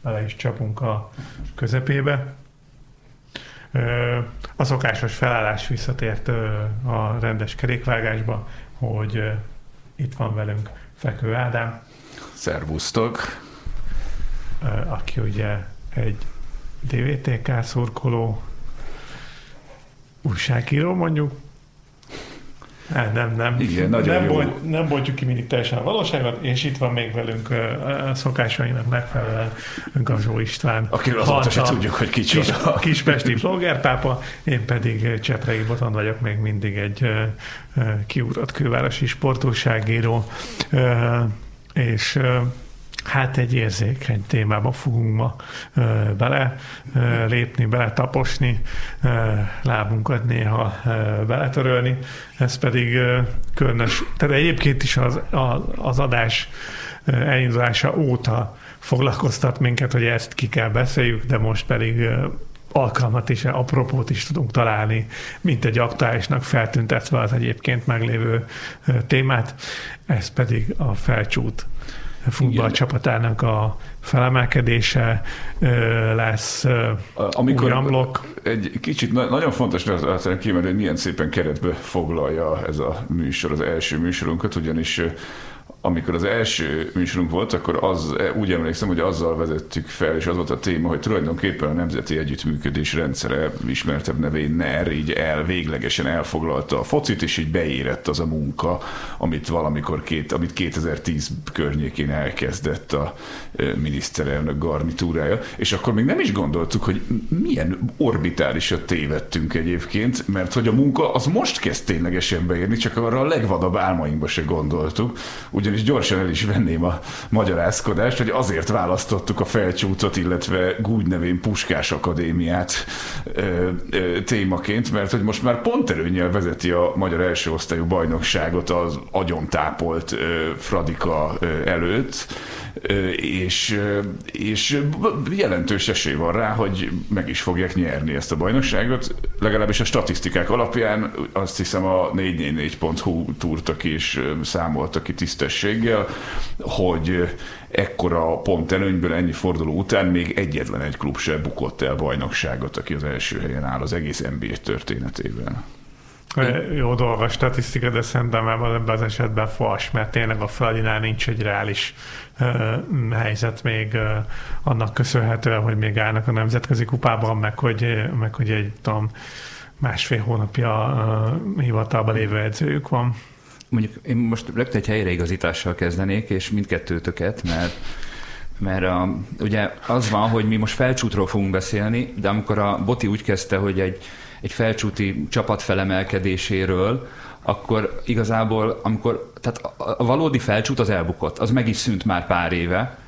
bele is csapunk a közepébe. A szokásos felállás visszatért a rendes kerékvágásba, hogy itt van velünk Fekő Ádám. Szervusztok! Aki ugye egy DVTK szurkoló, újságíró mondjuk. Nem, nem, nem. Igen, nagyon nem, jó. Bont, nem bontjuk ki mindig teljesen a valóságot, és itt van még velünk a szokásainak megfelelően Gazsó István. Akiről azóta se tudjuk, hogy kicsoda. Kis, kispesti bloggerpápa, én pedig Cseprei Boton vagyok, még mindig egy kiugrott kővárosi sportúságíró, és Hát egy érzékeny témába fogunk ma ö, bele ö, lépni, bele taposni, ö, lábunkat néha ö, beletörölni, ez pedig ö, különös, tehát egyébként is az, a, az adás elindulása óta foglalkoztat minket, hogy ezt ki kell beszéljük, de most pedig ö, alkalmat is, apropót is tudunk találni, mint egy aktuálisnak feltüntetve az egyébként meglévő témát, ez pedig a felcsút futball csapatának a felemelkedése lesz Amikor amblok. Egy kicsit nagyon fontos azt kiemelni, hogy milyen szépen keretbe foglalja ez a műsor, az első műsorunkat, ugyanis amikor az első műsorunk volt, akkor az, úgy emlékszem, hogy azzal vezettük fel, és az volt a téma, hogy tulajdonképpen a Nemzeti Együttműködés rendszere ismertebb nevén NER így el, véglegesen elfoglalta a focit, és így beérett az a munka, amit valamikor két, amit 2010 környékén elkezdett a miniszterelnök garnitúrája, és akkor még nem is gondoltuk, hogy milyen orbitálisat tévedtünk egyébként, mert hogy a munka az most kezd ténylegesen beérni, csak arra a legvadabb álmainkba se gondoltuk, ugyanis gyorsan el is venném a magyarázkodást, hogy azért választottuk a felcsútot, illetve Gúgy nevén Puskás Akadémiát ö, ö, témaként, mert hogy most már pont előnyel vezeti a magyar első osztályú bajnokságot az agyon tápolt ö, Fradika ö, előtt, és, és jelentős esély van rá, hogy meg is fogják nyerni ezt a bajnokságot. Legalábbis a statisztikák alapján azt hiszem a 444.hu túrtak és számoltak ki tisztességgel, hogy ekkora pont előnyből ennyi forduló után még egyetlen egy klub se bukott el bajnokságot, aki az első helyen áll az egész NBA történetében. Jó dolog a statisztika, de szerintem ebben az esetben fals, mert tényleg a Fradinál nincs egy reális helyzet még annak köszönhetően, hogy még állnak a nemzetközi kupában, meg hogy, meg hogy egy tudom, másfél hónapja uh, hivatalban lévő edzőjük van. Mondjuk én most rögtön egy helyreigazítással kezdenék, és mindkettőtöket, mert mert a, ugye az van, hogy mi most felcsútról fogunk beszélni, de amikor a Boti úgy kezdte, hogy egy egy felcsúti csapat felemelkedéséről, akkor igazából, amikor, tehát a valódi felcsút az elbukott, az meg is szűnt már pár éve.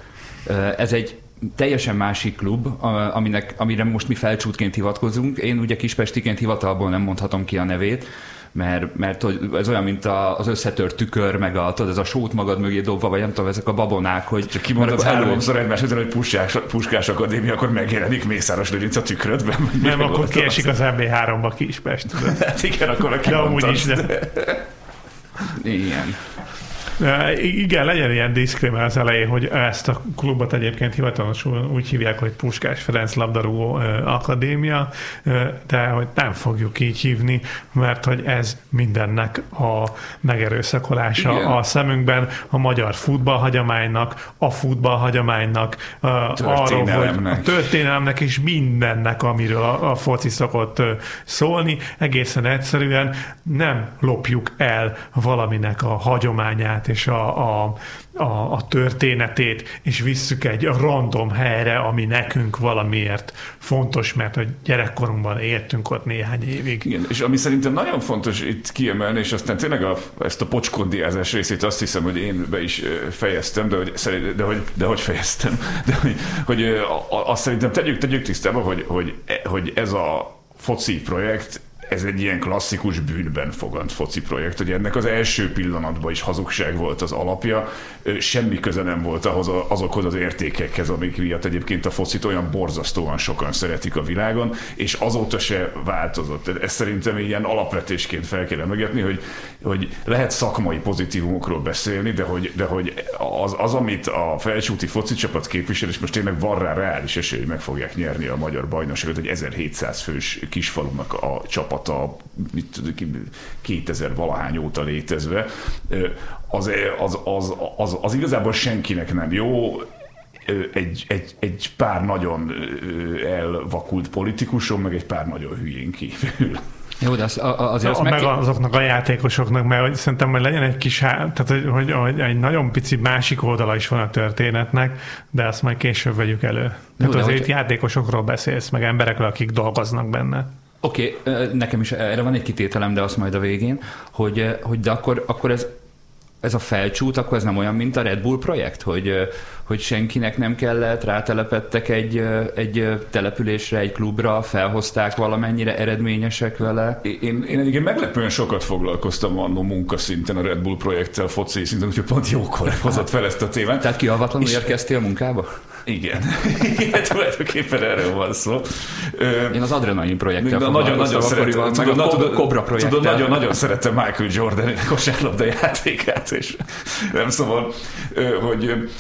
Ez egy teljesen másik klub, aminek, amire most mi felcsútként hivatkozunk. Én ugye Kispestiként hivatalból nem mondhatom ki a nevét, mert, mert ez olyan, mint az összetört tükör, meg a, tudod, ez a sót magad mögé dobva, vagy nem tudom, ezek a babonák, hogy... Csak kimondod háromszor egymás után, hogy puskás, puskás akadémia, akkor megjelenik Mészáros Lőrinc a tükrödben. Nem, akkor kiesik az MB3-ba Kispest. Hát igen, akkor a De amúgy is, de... Igen. Igen, legyen ilyen diszkrémel az elején, hogy ezt a klubot egyébként hivatalosan úgy hívják, hogy Puskás Ferenc Labdarúgó Akadémia, de hogy nem fogjuk így hívni, mert hogy ez mindennek a megerőszakolása Igen. a szemünkben, a magyar futballhagyománynak, a futballhagyománynak, arról, hogy a történelemnek és mindennek, amiről a, a foci szokott szólni, egészen egyszerűen nem lopjuk el valaminek a hagyományát, és a, a, a, a történetét, és visszük egy random helyre, ami nekünk valamiért fontos, mert a gyerekkorunkban éltünk ott néhány évig. Igen, és ami szerintem nagyon fontos itt kiemelni, és aztán tényleg a, ezt a pocskondiázás részét azt hiszem, hogy én be is fejeztem, de hogy, de hogy, de hogy fejeztem, de hogy, hogy azt szerintem tegyük, tegyük tisztába, hogy, hogy, hogy ez a foci projekt ez egy ilyen klasszikus bűnben fogant foci projekt, hogy ennek az első pillanatban is hazugság volt az alapja, semmi köze nem volt ahhoz azokhoz az értékekhez, amik miatt egyébként a focit olyan borzasztóan sokan szeretik a világon, és azóta se változott. Ez szerintem ilyen alapvetésként fel kell megetni, hogy, hogy lehet szakmai pozitívumokról beszélni, de hogy, de hogy az, az, amit a felsőti foci csapat képvisel, és most tényleg van rá reális esély, hogy meg fogják nyerni a magyar bajnokságot, egy 1700 fős kisfalunak a csapata, mit, 2000 valahány óta létezve, az, az, az, az, az igazából senkinek nem jó, egy, egy, egy pár nagyon elvakult politikuson, meg egy pár nagyon hülyén kívül. Jó, de az, azért az meg, meg azoknak a játékosoknak, mert hogy szerintem hogy legyen egy kis, tehát hogy, hogy, hogy egy nagyon pici másik oldala is van a történetnek, de azt majd később vegyük elő. Tehát Jó, azért hogy... játékosokról beszélsz, meg emberekről, akik dolgoznak benne. Oké, okay, nekem is erre van egy kitételem, de azt majd a végén, hogy, hogy de akkor, akkor ez ez a felcsút, akkor ez nem olyan, mint a Red Bull projekt, hogy, hogy senkinek nem kellett, rátelepettek egy, egy településre, egy klubra, felhozták valamennyire eredményesek vele. Én, én egyébként meglepően sokat foglalkoztam annó munkaszinten a Red Bull projekttel, foci szinten, úgyhogy pont jókor hozott fel ezt a témát. Tehát kialvatlanul és... érkeztél munkába? Igen, igen, tulajdonképpen erről van szó. Én az Adrenalin projekttel nagyon, nagyon szeretem, meg a tudod, Cobra projekttel. Tudod, nagyon, nagyon szeretem Michael Jordan kosárlabda játékát, és nem szóval, hogy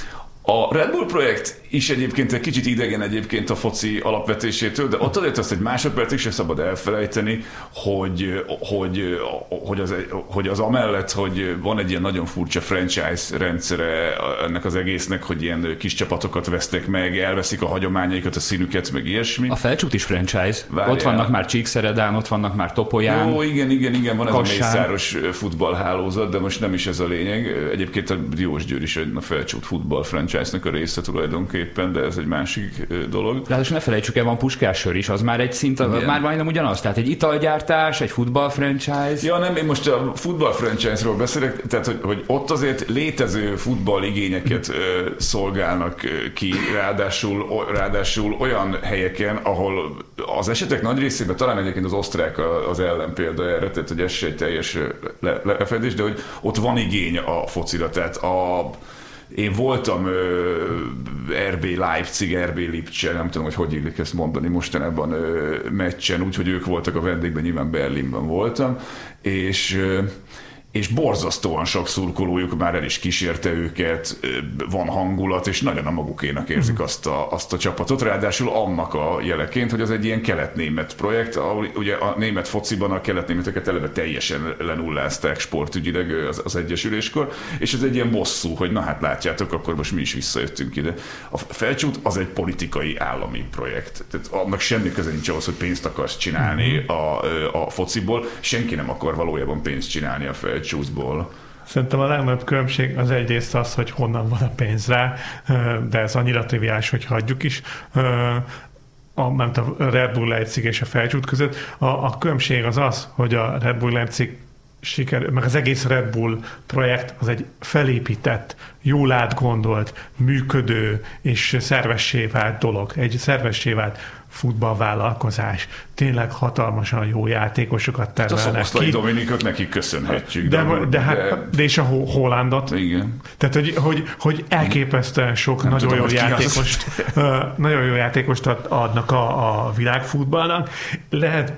a Red Bull projekt is egyébként egy kicsit idegen egyébként a foci alapvetésétől, de ott azért azt egy másodpercig sem szabad elfelejteni, hogy, hogy, hogy, az, hogy az amellett, hogy van egy ilyen nagyon furcsa franchise rendszere ennek az egésznek, hogy ilyen kis csapatokat vesztek meg, elveszik a hagyományaikat, a színüket, meg ilyesmi. A felcsút is franchise. Várjál. Ott vannak már Csíkszeredán, ott vannak már Topolyán. Jó, igen, igen, igen, van Kassán. ez a mészáros futballhálózat, de most nem is ez a lényeg. Egyébként a Diós Győr is a felcsút futball franchise-nak a része tulajdonképpen, de ez egy másik dolog. De ne felejtsük el, van puskásör is, az már egy szint, Igen. már majdnem ugyanaz, tehát egy italgyártás, egy futball franchise. Ja, nem, én most a futball franchise-ról beszélek, tehát hogy, hogy ott azért létező futball igényeket ö, szolgálnak ki, ráadásul, ráadásul olyan helyeken, ahol az esetek nagy részében talán egyébként az osztrák az ellenpélda erre, tehát hogy ez se egy teljes le, lefedés, de hogy ott van igény a focira, tehát a én voltam uh, RB Leipzig, RB Lipcse, nem tudom, hogy hogy illik ezt mondani mostanában uh, meccsen, úgyhogy ők voltak a vendégben, nyilván Berlinben voltam, és uh, és borzasztóan sok szurkolójuk már el is kísérte őket, van hangulat, és nagyon a magukénak érzik uh-huh. azt, a, azt a csapatot. Ráadásul annak a jeleként, hogy az egy ilyen kelet-német projekt, ahol ugye a német fociban a kelet-németeket eleve teljesen lenullázták sportügyileg az, az egyesüléskor, és ez egy ilyen bosszú, hogy na hát látjátok, akkor most mi is visszajöttünk ide. A felcsút az egy politikai állami projekt. Tehát annak semmi köze nincs ahhoz, hogy pénzt akarsz csinálni uh-huh. a, a fociból. Senki nem akar valójában pénzt csinálni a fel csúszból. Szerintem a legnagyobb különbség az egyrészt az, hogy honnan van a pénz rá, de ez annyira triviális, hogy hagyjuk is a, nem a Red Bull Leipzig és a felcsút között. A, a különbség az az, hogy a Red Bull Leipzig siker, meg az egész Red Bull projekt az egy felépített, jól átgondolt, működő és szervessé vált dolog. Egy szervessé vált futballvállalkozás. Tényleg hatalmasan jó játékosokat termelnek hát a ki. Dominikot nekik köszönhetjük. De, de, de, hát, de és a Hollandot. Igen. Tehát, hogy, hogy, hogy elképesztően sok Nem nagyon tudom, jó játékost, nagyon jó játékost adnak a, a világfutballnak. Lehet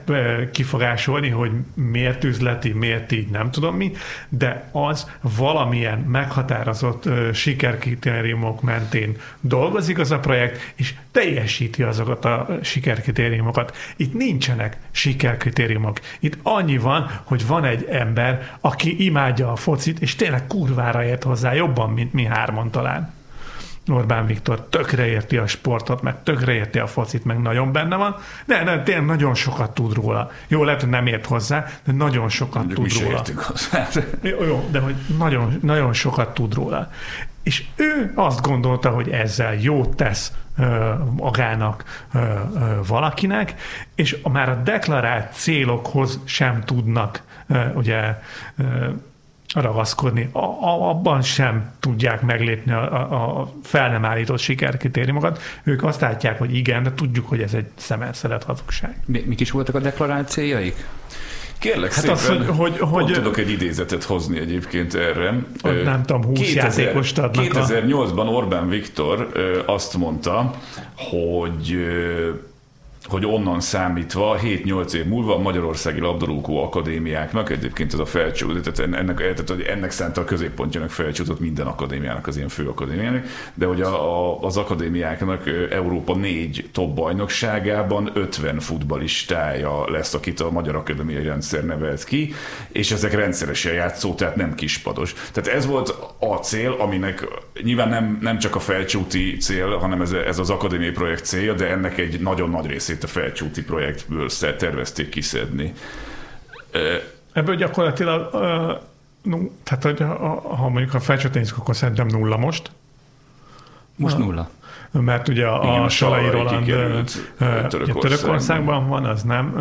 kifogásolni, hogy miért üzleti, miért így, nem tudom mi, de az valamilyen meghatározott sikerkritériumok mentén dolgozik az a projekt, és teljesíti azokat a sikerkritériumokat. Itt nincsenek sikerkritériumok. Itt annyi van, hogy van egy ember, aki imádja a focit, és tényleg kurvára ért hozzá jobban, mint mi hárman talán. Orbán Viktor tökre érti a sportot, meg tökre érti a focit, meg nagyon benne van, de, de tényleg nagyon sokat tud róla. Jó, lehet, hogy nem ért hozzá, de nagyon sokat Mondjuk tud róla. Jó, jó, de hogy nagyon, nagyon sokat tud róla. És ő azt gondolta, hogy ezzel jót tesz magának valakinek, és már a deklarált célokhoz sem tudnak ugye ragaszkodni, a, a, abban sem tudják meglépni a, a, a fel nem állított sikerkritériumokat. Ők azt látják, hogy igen, de tudjuk, hogy ez egy szemelszelet hazugság. Mi, mik is voltak a deklarált céljaik? Kérlek hát szépen, az, hogy, hogy, hogy tudok egy idézetet hozni egyébként erre. Nem tudom, 20 2000, játékost adnak 2008-ban Orbán Viktor azt mondta, hogy hogy onnan számítva 7-8 év múlva a Magyarországi Labdarúgó Akadémiáknak, egyébként ez a felcsúd, tehát ennek, tehát, ennek szánta a középpontjának felcsúdott minden akadémiának, az ilyen fő akadémiának, de hogy a, a, az akadémiáknak Európa négy top bajnokságában 50 futbalistája lesz, akit a Magyar Akadémiai Rendszer nevelt ki, és ezek rendszeresen játszó, tehát nem kispados. Tehát ez volt a cél, aminek nyilván nem, nem csak a felcsúti cél, hanem ez, ez az akadémiai projekt célja, de ennek egy nagyon nagy részét a felcsúti projektből tervezték kiszedni. Ebből gyakorlatilag, no, tehát hogy ha mondjuk a felcsúti nézzük, akkor szerintem nulla most. Most nulla. Mert ugye a, Igen, a Salai Roland Törökországban. Törökországban van, az nem,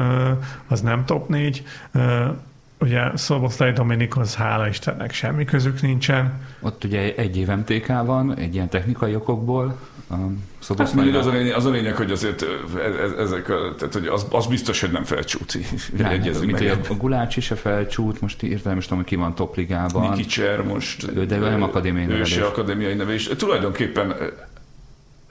az nem top 4. Ugye Szoboszlai Dominikhoz hála Istennek semmi közük nincsen. Ott ugye egy év MTK van, egy ilyen technikai okokból. Hát az, a lényeg, az a lényeg, hogy azért ezek, tehát hogy az, az biztos, hogy nem felcsúti. Nem, hát, mint meg. a Gulács is a felcsút, most értem, most tudom, hogy ki van topligában. Miki Cser most. De ő nem akadémiai nevelés. Ő akadémiai nevelés. Tulajdonképpen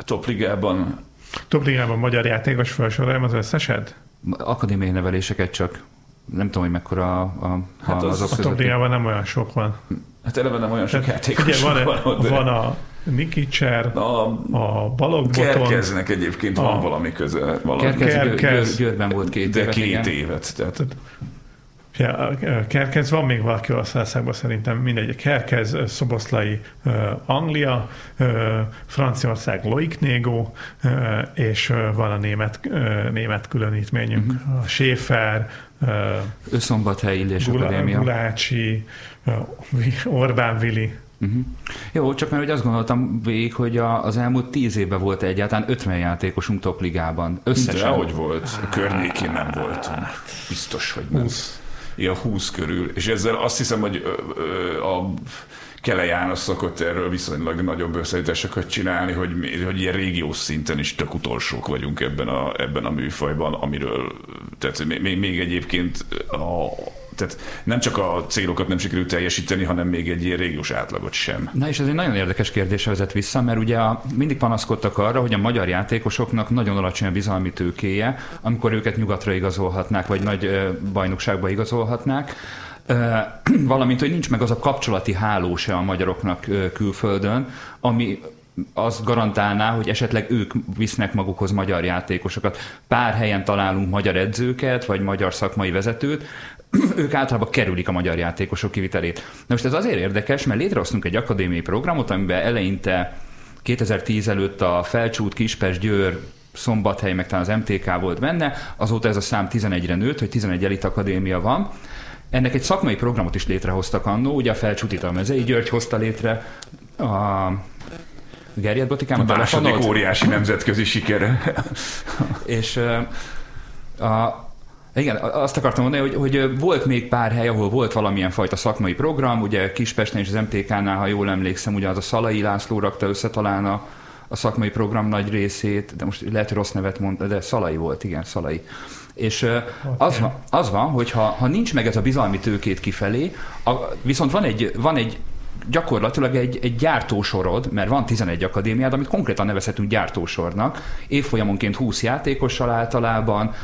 topligában Topligában magyar játékos felsoroljam az összeset? Akadémiai neveléseket csak nem tudom, hogy mekkora a, hát az, azok a topligában nem olyan sok van. Hát eleve nem olyan sok játékos ugye, van, van, de... van a Nikicser, a, a Balogh Kerkeznek egyébként a, van valami köze. Valami. Kerkez, Kerkez Győrben volt két de évet. két igen. évet. Tehát. Ja, Kerkez, van még valaki Olaszországban szerintem, mindegy. Kerkez, Szoboszlai, Anglia, Franciaország Loic Négo, és van a német, német különítményünk, uh-huh. a Schäfer, Összombathely Illés Akadémia. Gulácsi, Orbán Vili. Uh-huh. Jó, csak mert hogy azt gondoltam végig, hogy a, az elmúlt tíz évben volt egyáltalán 50 játékosunk topligában. Összesen. De hogy volt? A környékén nem volt. Biztos, hogy nem. 20. Ja, 20 körül. És ezzel azt hiszem, hogy a Kele János szokott erről viszonylag nagyobb összeításokat csinálni, hogy, hogy ilyen régiós szinten is tök utolsók vagyunk ebben a, ebben a műfajban, amiről tehát még, még egyébként a, tehát nem csak a célokat nem sikerült teljesíteni, hanem még egy ilyen régiós átlagot sem. Na és ez egy nagyon érdekes kérdés vezet vissza, mert ugye a, mindig panaszkodtak arra, hogy a magyar játékosoknak nagyon alacsony a bizalmi tőkéje, amikor őket nyugatra igazolhatnák, vagy nagy bajnokságba igazolhatnák valamint, hogy nincs meg az a kapcsolati háló se a magyaroknak külföldön, ami azt garantálná, hogy esetleg ők visznek magukhoz magyar játékosokat. Pár helyen találunk magyar edzőket, vagy magyar szakmai vezetőt, ők általában kerülik a magyar játékosok kivitelét. Na most ez azért érdekes, mert létrehoztunk egy akadémiai programot, amiben eleinte 2010 előtt a Felcsút, Kispes, Győr, Szombathely, meg talán az MTK volt benne, azóta ez a szám 11-re nőtt, hogy 11 elit akadémia van, ennek egy szakmai programot is létrehoztak annó, ugye a Felcsútit a Mezei György hozta létre, a Gerjed Botikám, a második óriási nemzetközi sikere. és a, igen, azt akartam mondani, hogy, hogy volt még pár hely, ahol volt valamilyen fajta szakmai program, ugye Kispesten és az MTK-nál, ha jól emlékszem, ugye az a Szalai László rakta össze talán a, a szakmai program nagy részét, de most lehet, hogy rossz nevet mondta, de Szalai volt, igen, Szalai. És okay. az, van, az van, hogy ha, ha nincs meg ez a bizalmi tőkét kifelé, a, viszont van egy, van egy gyakorlatilag egy, egy gyártósorod, mert van 11 akadémiád, amit konkrétan nevezhetünk gyártósornak, évfolyamonként 20 játékossal általában,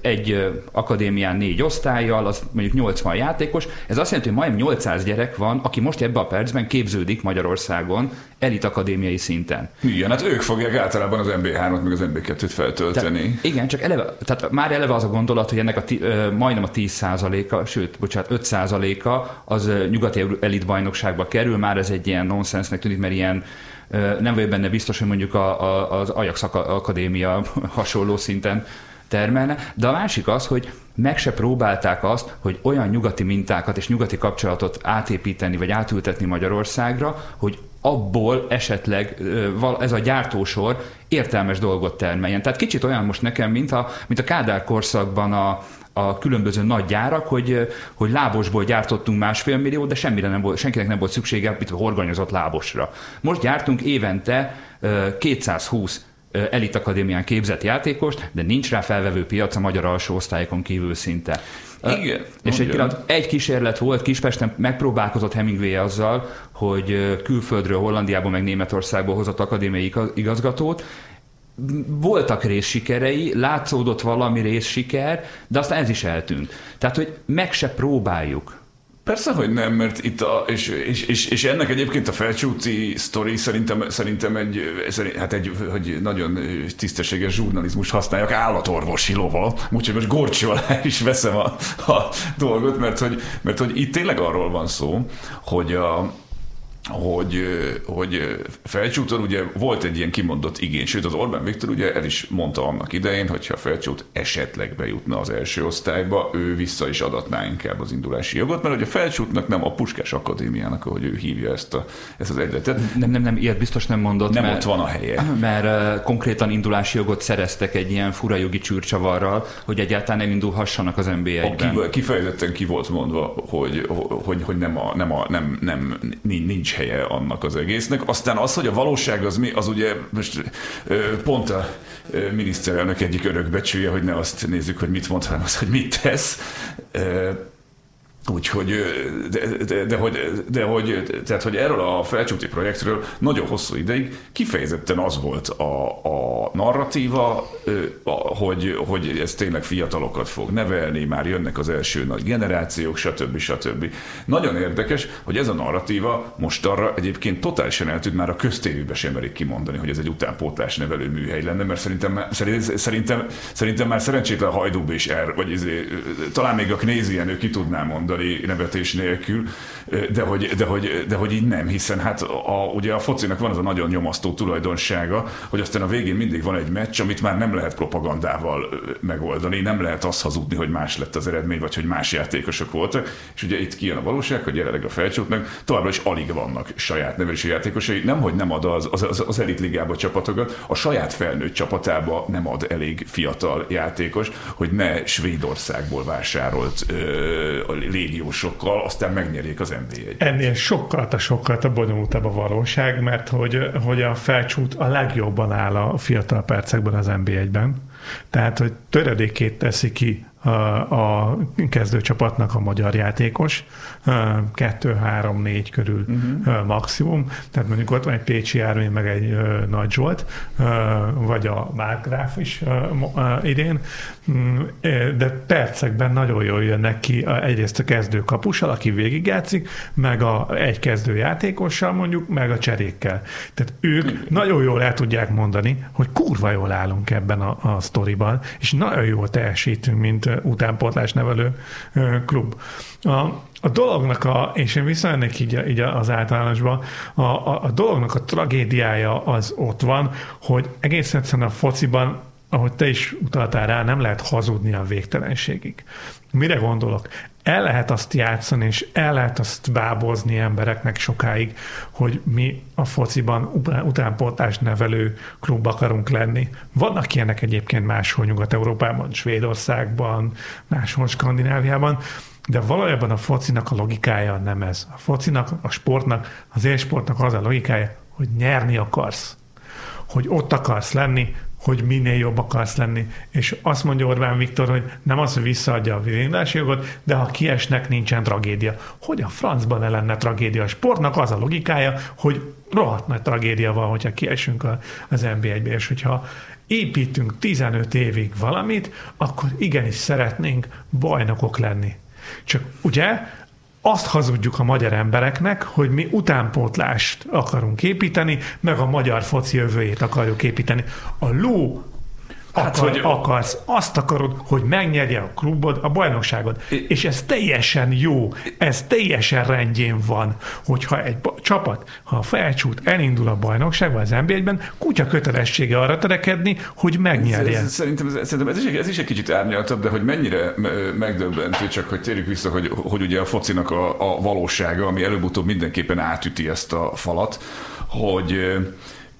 egy akadémián négy osztályjal, az mondjuk 80 játékos. Ez azt jelenti, hogy majdnem 800 gyerek van, aki most ebben a percben képződik Magyarországon elit akadémiai szinten. Igen, hát ők fogják általában az MB3-at meg az MB2-t feltölteni. Te, igen, csak eleve, tehát már eleve az a gondolat, hogy ennek a ti, majdnem a 10%-a, sőt, bocsánat, 5%-a az nyugati elit bajnokságba kerül, már ez egy ilyen nonsensnek tűnik, mert ilyen nem vagyok benne biztos, hogy mondjuk a, az Ajax Akadémia hasonló szinten termelne, de a másik az, hogy meg se próbálták azt, hogy olyan nyugati mintákat és nyugati kapcsolatot átépíteni vagy átültetni Magyarországra, hogy abból esetleg ez a gyártósor értelmes dolgot termeljen. Tehát kicsit olyan most nekem, mint a, mint a Kádár korszakban a, a különböző nagy gyárak, hogy, hogy lábosból gyártottunk másfél millió, de semmire nem volt, senkinek nem volt szüksége mint horganyozott lábosra. Most gyártunk évente 220 elit akadémián képzett játékost, de nincs rá felvevő piac a magyar alsó osztályokon kívül szinte. Igen. És egy, pillanat, egy kísérlet volt, Kispesten megpróbálkozott Hemingway azzal, hogy külföldről, Hollandiából, meg Németországból hozott akadémiai igazgatót, voltak részsikerei, látszódott valami részsiker, de aztán ez is eltűnt. Tehát, hogy meg se próbáljuk. Persze, hogy nem, mert itt a, és, és, és, és ennek egyébként a felcsúti sztori szerintem, szerintem egy, hát egy, hogy nagyon tisztességes zsurnalizmus használják állatorvosi lova, úgyhogy most gorcsó alá is veszem a, a dolgot, mert hogy, mert hogy itt tényleg arról van szó, hogy a, hogy, hogy Felcsúton ugye volt egy ilyen kimondott igény, sőt az Orbán Viktor ugye el is mondta annak idején, hogyha Felcsút esetleg bejutna az első osztályba, ő vissza is adatná inkább az indulási jogot, mert ugye a Felcsútnak nem a Puskás Akadémiának, ahogy ő hívja ezt, a, ezt az egyletet. Nem, nem, nem, ilyet biztos nem mondott. Nem mert, ott van a helye. Mert uh, konkrétan indulási jogot szereztek egy ilyen fura jogi csűrcsavarral, hogy egyáltalán nem indulhassanak az NBA-ben. Kifejezetten ki volt mondva, hogy, hogy, hogy nem, a, nem, a, nem, nem, nincs helye annak az egésznek. Aztán az, hogy a valóság az mi, az ugye most pont a miniszterelnök egyik örökbecsője, hogy ne azt nézzük, hogy mit mond, hanem az, hogy mit tesz. Úgyhogy, de, de, de, hogy, de hogy, tehát, hogy erről a felcsúti projektről nagyon hosszú ideig kifejezetten az volt a, a narratíva, hogy, hogy ez tényleg fiatalokat fog nevelni, már jönnek az első nagy generációk, stb. stb. Nagyon érdekes, hogy ez a narratíva most arra egyébként totálisan eltűnt, már a köztévében sem merik kimondani, hogy ez egy utánpótlás nevelő műhely lenne, mert szerintem, szerintem, szerintem már szerencsétlen Hajdúb is er, vagy izé, talán még a Knézien ő ki tudná mondani, mondani nevetés nélkül, de hogy, de hogy, de hogy így nem, hiszen hát a, ugye a focinak van az a nagyon nyomasztó tulajdonsága, hogy aztán a végén mindig van egy meccs, amit már nem lehet propagandával megoldani, nem lehet azt hazudni, hogy más lett az eredmény, vagy hogy más játékosok voltak, és ugye itt kijön a valóság, hogy jelenleg a felcsútnak továbbra is alig vannak saját nevelési játékosai, nem, hogy nem ad az, az, az, az elit ligába csapatokat, a saját felnőtt csapatába nem ad elég fiatal játékos, hogy ne Svédországból vásárolt ö, légiósokkal, aztán megnyerjék az NBA-t. Ennél sokkal a sokkal a bonyolultabb a valóság, mert hogy, hogy a felcsút a legjobban áll a fiatal percekben az NBA-ben. Tehát, hogy töredékét teszi ki a, kezdőcsapatnak a magyar játékos, kettő, három, négy körül uh-huh. maximum, tehát mondjuk ott van egy Pécsi Ármény, meg egy Nagy Zsolt, vagy a Márkgráf is idén, mm, de percekben nagyon jól jönnek ki egyrészt a kezdő kapussal, aki végigjátszik, meg a, egy kezdő játékossal mondjuk, meg a cserékkel. Tehát ők uh-huh. nagyon jól el tudják mondani, hogy kurva jól állunk ebben a, a sztoriban, és nagyon jól teljesítünk, mint utánpótlás nevelő klub. A, a dolognak, a, és én visszajönnék így, így az általánosban, a, a, a dolognak a tragédiája az ott van, hogy egész egyszerűen a fociban ahogy te is utaltál rá, nem lehet hazudni a végtelenségig. Mire gondolok? El lehet azt játszani, és el lehet azt bábozni embereknek sokáig, hogy mi a fociban utánpótlás nevelő klub akarunk lenni. Vannak ilyenek egyébként máshol Nyugat-Európában, Svédországban, máshol Skandináviában, de valójában a focinak a logikája nem ez. A focinak, a sportnak, az élsportnak az a logikája, hogy nyerni akarsz. Hogy ott akarsz lenni, hogy minél jobb akarsz lenni. És azt mondja Orbán Viktor, hogy nem az, hogy visszaadja a vérindási jogot, de ha kiesnek, nincsen tragédia. Hogy a francban ne lenne tragédia? A sportnak az a logikája, hogy rohadt nagy tragédia van, hogyha kiesünk az NB1-be, és hogyha építünk 15 évig valamit, akkor igenis szeretnénk bajnokok lenni. Csak ugye azt hazudjuk a magyar embereknek, hogy mi utánpótlást akarunk építeni, meg a magyar foci jövőjét akarjuk építeni. A ló Hát, akar, hogy akarsz, azt akarod, hogy megnyerje a klubod, a bajnokságot. És ez teljesen jó, ez teljesen rendjén van, hogyha egy csapat, ha a felcsút elindul a bajnokságban, az NBA-ben, kutya kötelessége arra törekedni, hogy megnyerje. Ez, ez, szerintem, ez, szerintem ez, is, ez is egy kicsit árnyaltabb, de hogy mennyire megdöbbentő, csak hogy térjük vissza, hogy, hogy ugye a focinak a, a valósága, ami előbb-utóbb mindenképpen átüti ezt a falat, hogy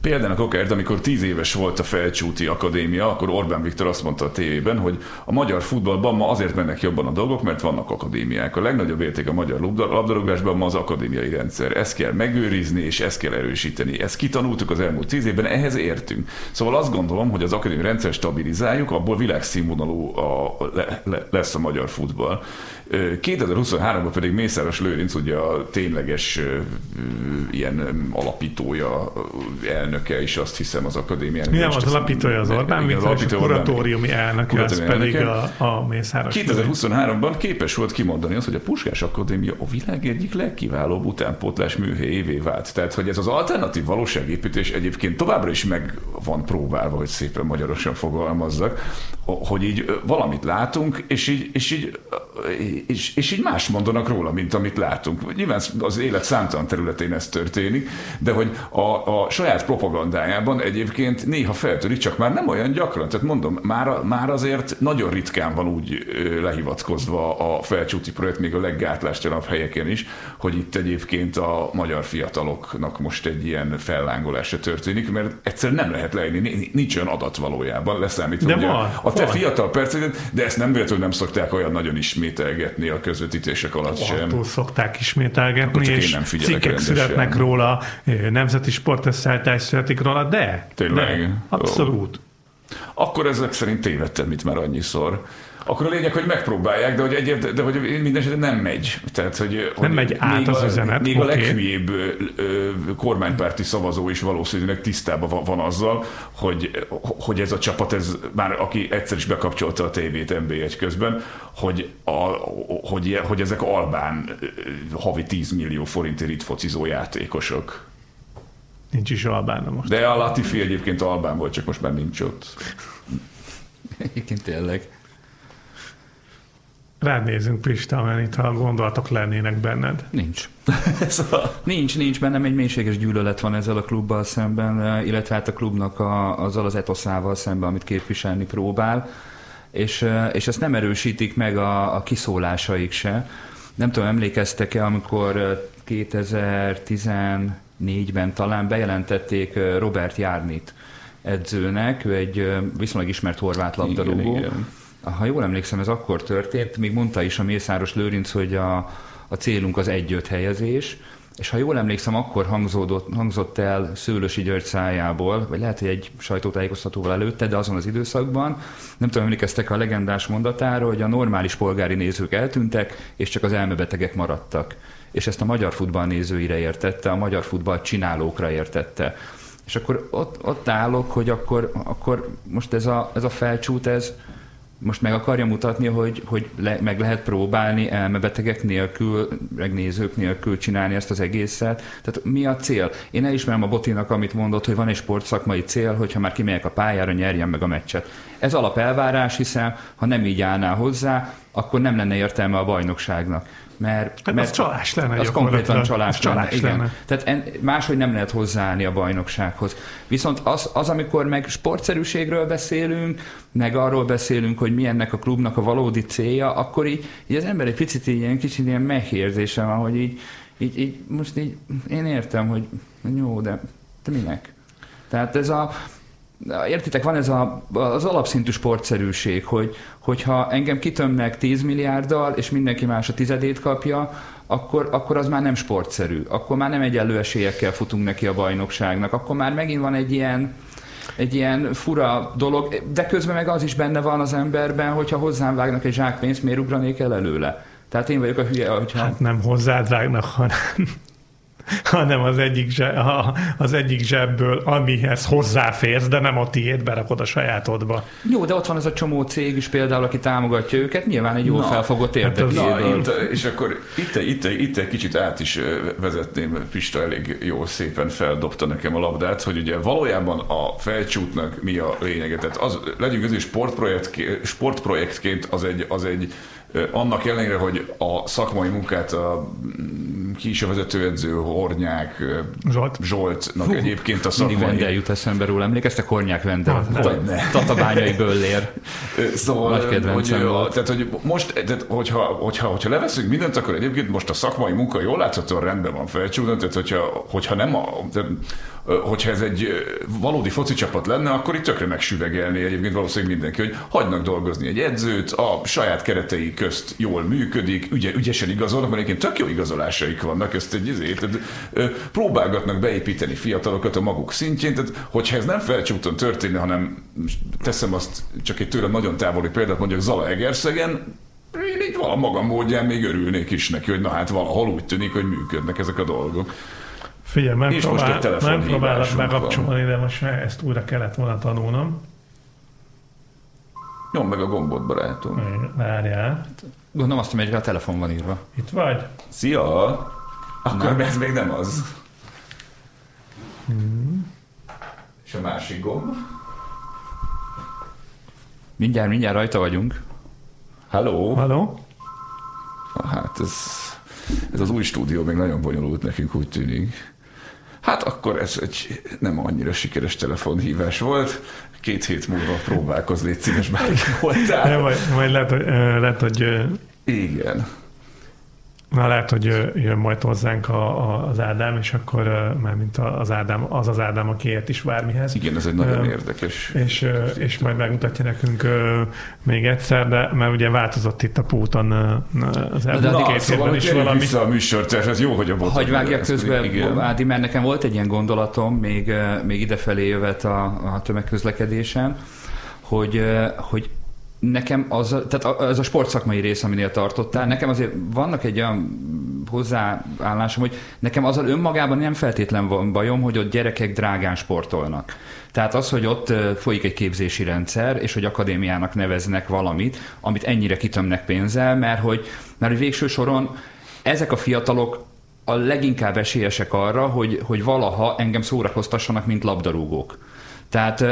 Például okért, amikor tíz éves volt a Felcsúti Akadémia, akkor Orbán Viktor azt mondta a tévében, hogy a magyar futballban ma azért mennek jobban a dolgok, mert vannak akadémiák. A legnagyobb érték a magyar labdarúgásban ma az akadémiai rendszer. Ezt kell megőrizni, és ezt kell erősíteni. Ezt kitanultuk az elmúlt tíz évben, ehhez értünk. Szóval azt gondolom, hogy az akadémiai rendszer stabilizáljuk, abból világszínvonalú a, le, le, lesz a magyar futball. 2023-ban pedig Mészáros Lőrinc ugye a tényleges ilyen alapítója, elnöke is azt hiszem az akadémiának. Nem, az alapítója az Orbán Viktor, és a kuratóriumi elnöke, az pedig a, a Mészáros 2023-ban képes volt kimondani azt, hogy a Puskás Akadémia a világ egyik legkiválóbb utánpótlás műhelyévé vált. Tehát, hogy ez az alternatív valóságépítés egyébként továbbra is meg van próbálva, hogy szépen magyarosan fogalmazzak, hogy így valamit látunk, és így, és így és, és így más mondanak róla, mint amit látunk. Nyilván az élet számtalan területén ez történik, de hogy a, a saját propagandájában egyébként néha feltörik, csak már nem olyan gyakran. Tehát mondom, már, már azért nagyon ritkán van úgy lehivatkozva a felcsúti projekt, még a leggátlástalabb helyeken is, hogy itt egyébként a magyar fiataloknak most egy ilyen fellángolása történik, mert egyszer nem lehet leírni, nincs olyan adat valójában, leszámítva de van, a te van. fiatal perceket, de ezt nem véletlenül nem szokták olyan nagyon ismételgetni ismételgetni a közvetítések alatt sem. Attól szokták ismételgetni, és nem cikkek rendesen. születnek róla, nemzeti sporteszáltás születik róla, de, Tényleg? de abszolút. Akkor ezek szerint tévedtem itt már annyiszor akkor a lényeg, hogy megpróbálják, de hogy, egyet, de hogy minden nem megy. Tehát, hogy, nem hogy megy át az a, üzenet. Még okay. a leghülyébb ö, ö, kormánypárti szavazó is valószínűleg tisztában van, van azzal, hogy, hogy ez a csapat, ez már aki egyszer is bekapcsolta a tévét MB1 közben, hogy, a, hogy, hogy ezek albán havi 10 millió forintért itt focizó játékosok. Nincs is albán most. De a Latifi egyébként albán volt, csak most már nincs ott. Egyébként tényleg. Rád nézünk, Pista, mert itt a gondolatok lennének benned. Nincs. nincs, nincs bennem egy mélységes gyűlölet van ezzel a klubbal szemben, illetve hát a klubnak a, azzal az etoszával szemben, amit képviselni próbál, és, és ezt nem erősítik meg a, a kiszólásaik se. Nem tudom, emlékeztek-e, amikor 2014-ben talán bejelentették Robert Járnit edzőnek, ő egy viszonylag ismert horvát labdarúgó. Igen, igen ha jól emlékszem, ez akkor történt, még mondta is a Mészáros Lőrinc, hogy a, a célunk az egy helyezés, és ha jól emlékszem, akkor hangzódott, hangzott el Szőlősi György szájából, vagy lehet, hogy egy sajtótájékoztatóval előtte, de azon az időszakban, nem tudom, emlékeztek a legendás mondatára, hogy a normális polgári nézők eltűntek, és csak az elmebetegek maradtak. És ezt a magyar futball nézőire értette, a magyar futball csinálókra értette. És akkor ott, ott állok, hogy akkor, akkor most ez a, ez a felcsút, ez, most meg akarja mutatni, hogy, hogy le, meg lehet próbálni elmebetegek nélkül, megnézők nélkül csinálni ezt az egészet. Tehát mi a cél? Én elismerem a Botinak, amit mondott, hogy van egy sportszakmai cél, hogyha már kimegyek a pályára, nyerjem meg a meccset. Ez alapelvárás, hiszen ha nem így állná hozzá, akkor nem lenne értelme a bajnokságnak mert, hát mert az csalás lenne. Az konkrétan csalás, az lenne, csalás igen. lenne. Tehát en, máshogy nem lehet hozzáállni a bajnoksághoz. Viszont az, az, amikor meg sportszerűségről beszélünk, meg arról beszélünk, hogy mi ennek a klubnak a valódi célja, akkor így, így az ember egy picit ilyen kicsit ilyen megérzése van, hogy így, így, így, most így én értem, hogy jó, de, de minek? Tehát ez a, értitek, van ez a, az alapszintű sportszerűség, hogy, hogyha engem kitömnek 10 milliárddal, és mindenki más a tizedét kapja, akkor, akkor az már nem sportszerű. Akkor már nem egyenlő esélyekkel futunk neki a bajnokságnak. Akkor már megint van egy ilyen, egy ilyen fura dolog, de közben meg az is benne van az emberben, hogyha hozzám vágnak egy zsákpénzt, miért ugranék el előle? Tehát én vagyok a hülye, hogyha... Hát nem hozzád vágnak, hanem hanem az egyik, zseb, az egyik zsebből, amihez hozzáférsz, de nem a tiéd, berakod a sajátodba. Jó, de ott van ez a csomó cég is például, aki támogatja őket, nyilván egy jól na, felfogott. Hát na, itt, és akkor itt, itt, itt egy kicsit át is vezetném, Pista elég jó szépen feldobta nekem a labdát, hogy ugye valójában a felcsútnak mi a lényege. Tehát az, legyünk az, sportprojekt, sportprojektként az egy, az egy annak ellenére, hogy a szakmai munkát a, ki is a vezetőedző Hornyák Zsolt. Zsoltnak Fú, egyébként a szakmai... Mindig Vendel jut eszembe róla. Emlékeztek Hornyák Vendel? Hát, Tatabányai Böllér. Szóval, Nagy hogy, volt. Tehát, hogy most, tehát, hogyha, hogyha, hogyha leveszünk mindent, akkor egyébként most a szakmai munka jól láthatóan rendben van felcsúdva, tehát hogyha, hogyha nem a, hogyha ez egy valódi foci csapat lenne, akkor itt tökre megsüvegelni egyébként valószínűleg mindenki, hogy hagynak dolgozni egy edzőt, a saját keretei közt jól működik, ügye, ügyesen igazolnak, mert egyébként tök jó igazolásaik vannak, ezt egy ezért, próbálgatnak beépíteni fiatalokat a maguk szintjén, tehát hogyha ez nem felcsúton történne, hanem teszem azt csak egy tőlem nagyon távoli példát, mondjuk Zala Egerszegen, én így vala magam módján még örülnék is neki, hogy na hát valahol úgy tűnik, hogy működnek ezek a dolgok. Figyelj, nem, próbál, nem próbálok megkapcsolni, de most már ezt újra kellett volna tanulnom. Nyom meg a gombot, barátom. Várjál. Gondolom azt, hogy a telefon van írva. Itt vagy? Szia! Akkor nem. ez még nem az. Hmm. És a másik gomb? Mindjárt, mindjárt rajta vagyunk. Hello? Hello? Hát ez, ez az új stúdió még nagyon bonyolult nekünk, úgy tűnik. Hát akkor ez egy nem annyira sikeres telefonhívás volt. Két hét múlva próbálkozni, légy szíves, bárki voltál. Majd, majd lehet, hogy, lehet, hogy igen. Na lehet, hogy jön majd hozzánk a, a, az Ádám, és akkor már mint az Ádám, az az Ádám, aki ért is bármihez. Igen, ez egy nagyon uh, érdekes. És, és majd megmutatja nekünk még egyszer, de mert ugye változott itt a púton az elmúlt két szóval is valami. vissza a műsort, ez jó, hogy a botot. Hagy vágjak közben, igen. Ádi, mert nekem volt egy ilyen gondolatom még, még idefelé jövet a, a tömegközlekedésen, hogy, hogy nekem az, tehát az a sportszakmai rész, aminél tartottál, nekem azért vannak egy olyan hozzáállásom, hogy nekem azzal önmagában nem feltétlen van bajom, hogy ott gyerekek drágán sportolnak. Tehát az, hogy ott folyik egy képzési rendszer, és hogy akadémiának neveznek valamit, amit ennyire kitömnek pénzzel, mert hogy, mert hogy végső soron ezek a fiatalok a leginkább esélyesek arra, hogy, hogy valaha engem szórakoztassanak, mint labdarúgók. Tehát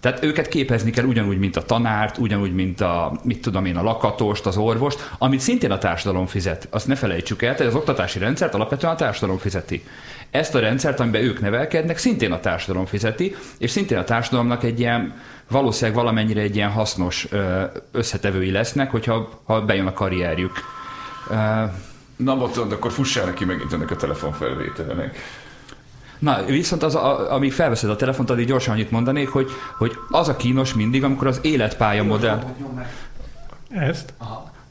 tehát őket képezni kell ugyanúgy, mint a tanárt, ugyanúgy, mint a, mit tudom én, a lakatost, az orvost, amit szintén a társadalom fizet. Azt ne felejtsük el, tehát az oktatási rendszert alapvetően a társadalom fizeti. Ezt a rendszert, amiben ők nevelkednek, szintén a társadalom fizeti, és szintén a társadalomnak egy ilyen, valószínűleg valamennyire egy ilyen hasznos összetevői lesznek, hogyha ha bejön a karrierjük. Na, bocsánat, akkor fussál neki megint ennek a telefonfelvételnek. Na, viszont az, a, amíg felveszed a telefont, addig gyorsan annyit mondanék, hogy, hogy az a kínos mindig, amikor az életpálya modell... Ezt?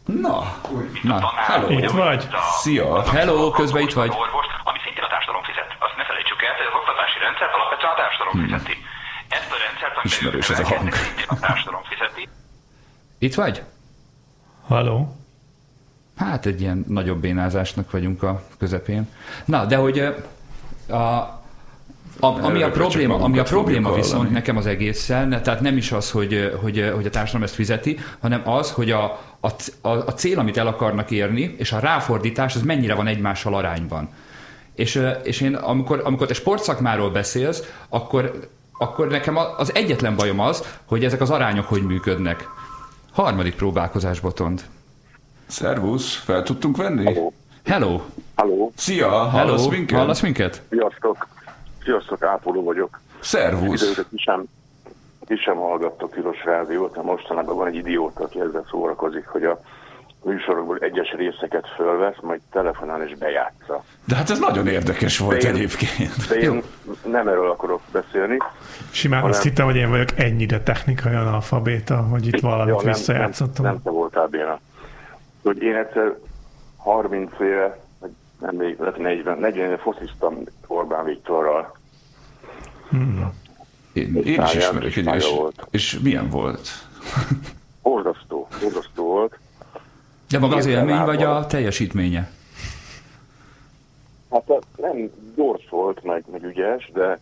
Na, Na, hello. Itt vagy? Szia. Hello, közben itt vagy. ami szintén a társadalom fizet. Azt ne felejtsük el, hogy az oktatási rendszert alapvetően a társadalom hmm. fizeti. Ezt a rendszert, amiben Ismerős ez a hang. a társadalom fizeti. Itt vagy? Halló? Hát egy ilyen nagyobb bénázásnak vagyunk a közepén. Na, de hogy a, a, ami, a probléma, ami a probléma viszont nekem az egészen, tehát nem is az, hogy, hogy, hogy a társadalom ezt fizeti, hanem az, hogy a, a, a cél, amit el akarnak érni, és a ráfordítás, az mennyire van egymással arányban. És, és én, amikor, amikor te sportszakmáról beszélsz, akkor, akkor nekem az egyetlen bajom az, hogy ezek az arányok hogy működnek. Harmadik próbálkozás botond. Szervusz, fel tudtunk venni? Hello. Hello. Hello. Szia, hallasz Hello. minket? Hallasz minket? Sziasztok. Sziasztok, Ápoló vagyok. Szervusz. Időt ki sem, ki sem hallgattok tilos rádiót, mert mostanában van egy idióta, aki ezzel szórakozik, hogy a műsorokból egyes részeket fölvesz, majd telefonál és bejátsza. De hát ez nagyon érdekes volt de én, egyébként. De én nem erről akarok beszélni. Simán hanem... azt hittem, hogy én vagyok ennyire technikai analfabéta, hogy itt valamit ja, visszajátszottam. Nem, nem te voltál Béna. Hogy én egyszer 30 éve, nem még, 40, 40 éve Orbán Viktorral. Hmm. Én, én is ismerek egy és, volt. és milyen volt? Borzasztó, borzasztó volt. De maga az élmény, vagy a teljesítménye? Hát nem gyors volt, meg, meg ügyes, de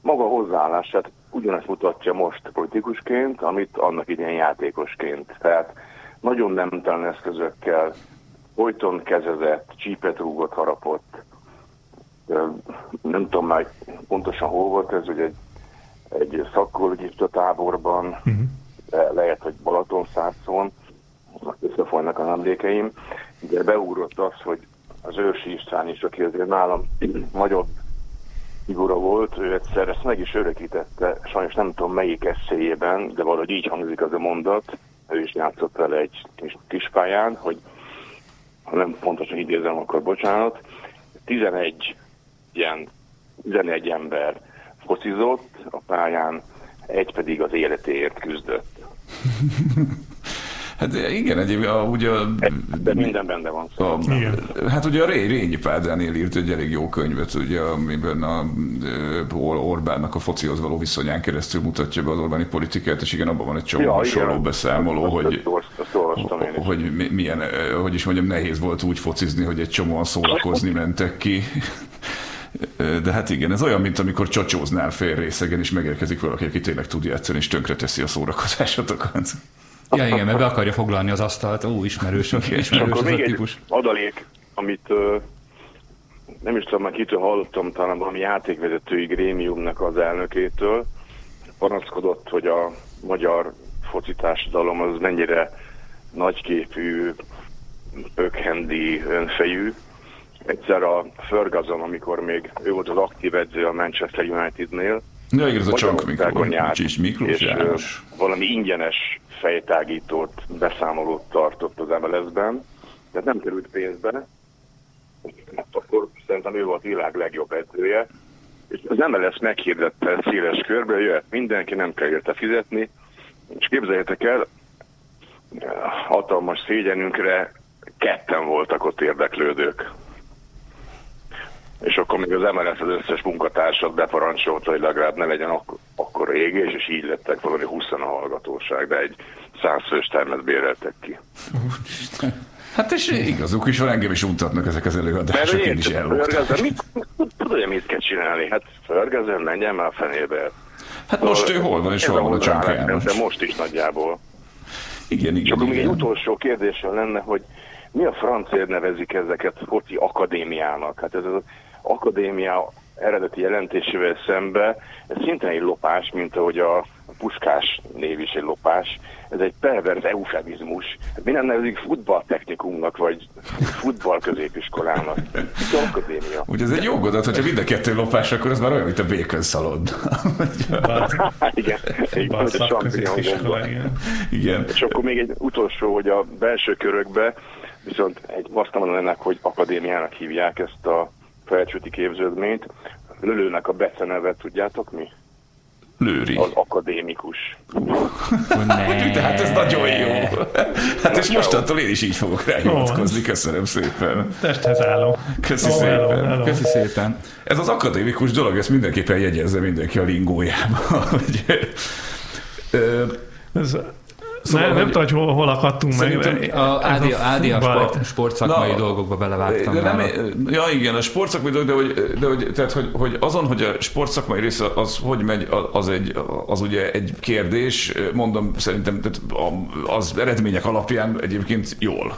maga hozzáállását ugyanezt mutatja most politikusként, amit annak idén játékosként. Tehát nagyon nemtelen eszközökkel, folyton kezezett, csípet rúgott, harapott. Nem tudom már pontosan hol volt ez, hogy egy, egy szakkolgifta táborban, uh-huh. lehet, hogy Balatonszárszón, összefolynak a emlékeim, de beugrott az, hogy az Őrsi István is, aki azért nálam nagyobb figura volt, ő egyszer ezt meg is örökítette, sajnos nem tudom melyik eszéjében, de valahogy így hangzik az a mondat, ő is játszott vele egy kis, kis pályán, hogy ha nem pontosan idézem, akkor bocsánat, 11 ilyen 11 ember focizott a pályán, egy pedig az életéért küzdött. Hát igen, egyébként a, ugye... De minden benne van. A, hát ugye a Ré, Rényi Pádánél írt egy elég jó könyvet, ugye, amiben a, a Orbánnak a focihoz való viszonyán keresztül mutatja be az Orbáni politikát, és igen, abban van egy csomó ja, hasonló igen. beszámoló, azt, hogy, azt hogy milyen, hogy is mondjam, nehéz volt úgy focizni, hogy egy csomóan szórakozni mentek ki. De hát igen, ez olyan, mint amikor csacsóznál fél részegen, és megérkezik valaki, aki tényleg tud játszani, és tönkreteszi a szórakozásotokat. Ja, igen, mert be akarja foglalni az asztalt. Ó, ismerős, ismerős akkor még egy típus. adalék, amit nem is tudom, már kitől hallottam, talán valami játékvezetői grémiumnak az elnökétől, panaszkodott, hogy a magyar foci társadalom az mennyire nagyképű, ökhendi, önfejű. Egyszer a Ferguson, amikor még ő volt az aktív edző a Manchester Unitednél, Ja, igen, ez a Csank Miklós, Miklós és János. valami ingyenes fejtágítót, beszámolót tartott az MLS-ben, tehát nem került pénzbe, akkor szerintem ő volt a világ legjobb edzője, és az MLS meghirdette széles körbe, jöhet mindenki, nem kell érte fizetni, és képzeljétek el, hatalmas szégyenünkre ketten voltak ott érdeklődők. És akkor még az MLS az összes munkatársat beparancsolta, hogy legalább ne legyen ak- akkor égés, és így lettek valami 20 a hallgatóság, de egy százfős termet béreltek ki. Hát és igazuk is van, engem is untatnak ezek az előadások, én is elmondtam. Mit, tudod, mit kell csinálni? Hát Ferguson, menjen már a fenébe. Hát most ő hol van, és hol van a Csanka János? De most is nagyjából. Igen, igen. És akkor még egy utolsó kérdésem lenne, hogy mi a francért nevezik ezeket foci akadémiának? Hát ez az akadémia eredeti jelentésével szembe, ez szintén egy lopás, mint ahogy a puskás név is egy lopás. Ez egy pervers eufemizmus. Mi nem nevezik futballtechnikumnak, vagy futballközépiskolának? Ez akadémia. Ugye ez egy jó gondolat, hogyha mind a kettő lopás, akkor ez már olyan, mint a Bacon szalon. igen, egy igen. igen. És akkor még egy utolsó, hogy a belső körökbe, viszont egy, azt mondanom ennek, hogy akadémiának hívják ezt a felcsúti képződményt. Lölőnek a becenevet, tudjátok mi? Lőri. Az akadémikus. De hát ez nagyon jó. Hát és mostantól én is így fogok rá hivatkozni. Köszönöm szépen. Testhez álló. Köszi oh, szépen. Hello, hello. Köszi szépen. Ez az akadémikus dolog, ezt mindenképpen jegyezze mindenki a lingójába. ez Szóval, nem, nem tudom, hogy hol, hol akadtunk meg. A Ádi, a, Ádi a sport, sportszakmai Na, dolgokba belevágtam. De nem, ja igen, a sportszakmai dolgok, de, hogy, de hogy, tehát, hogy, hogy azon, hogy a sportszakmai része az hogy megy, az, egy, az ugye egy kérdés, mondom szerintem tehát az eredmények alapján egyébként jól.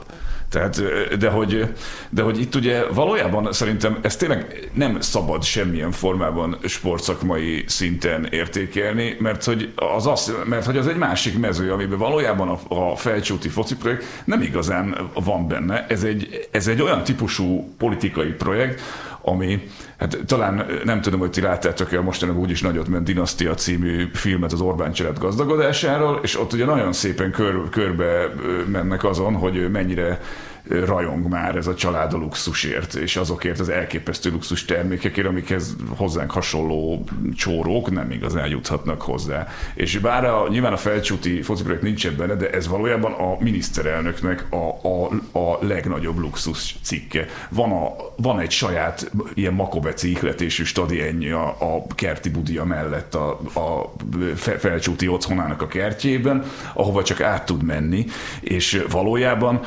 Tehát, de hogy, de hogy itt ugye valójában szerintem ez tényleg nem szabad semmilyen formában sportszakmai szinten értékelni, mert hogy az, az, mert hogy az egy másik mező, amiben valójában a, a felcsúti foci projekt nem igazán van benne. Ez egy, ez egy olyan típusú politikai projekt, ami, hát talán nem tudom, hogy ti láttátok-e mostanában úgyis nagyot ment Dinasztia című filmet az Orbán család gazdagodásáról, és ott ugye nagyon szépen kör, körbe mennek azon, hogy mennyire rajong már ez a család a luxusért, és azokért az elképesztő luxus termékekért, amikhez hozzánk hasonló csórók nem igazán juthatnak hozzá. És bár a, nyilván a felcsúti fociprojekt nincs benne, de ez valójában a miniszterelnöknek a, a, a legnagyobb luxus cikke. Van, a, van egy saját ilyen makobeci ihletésű stadienje a, a kerti budia mellett a, a felcsúti otthonának a kertjében, ahova csak át tud menni, és valójában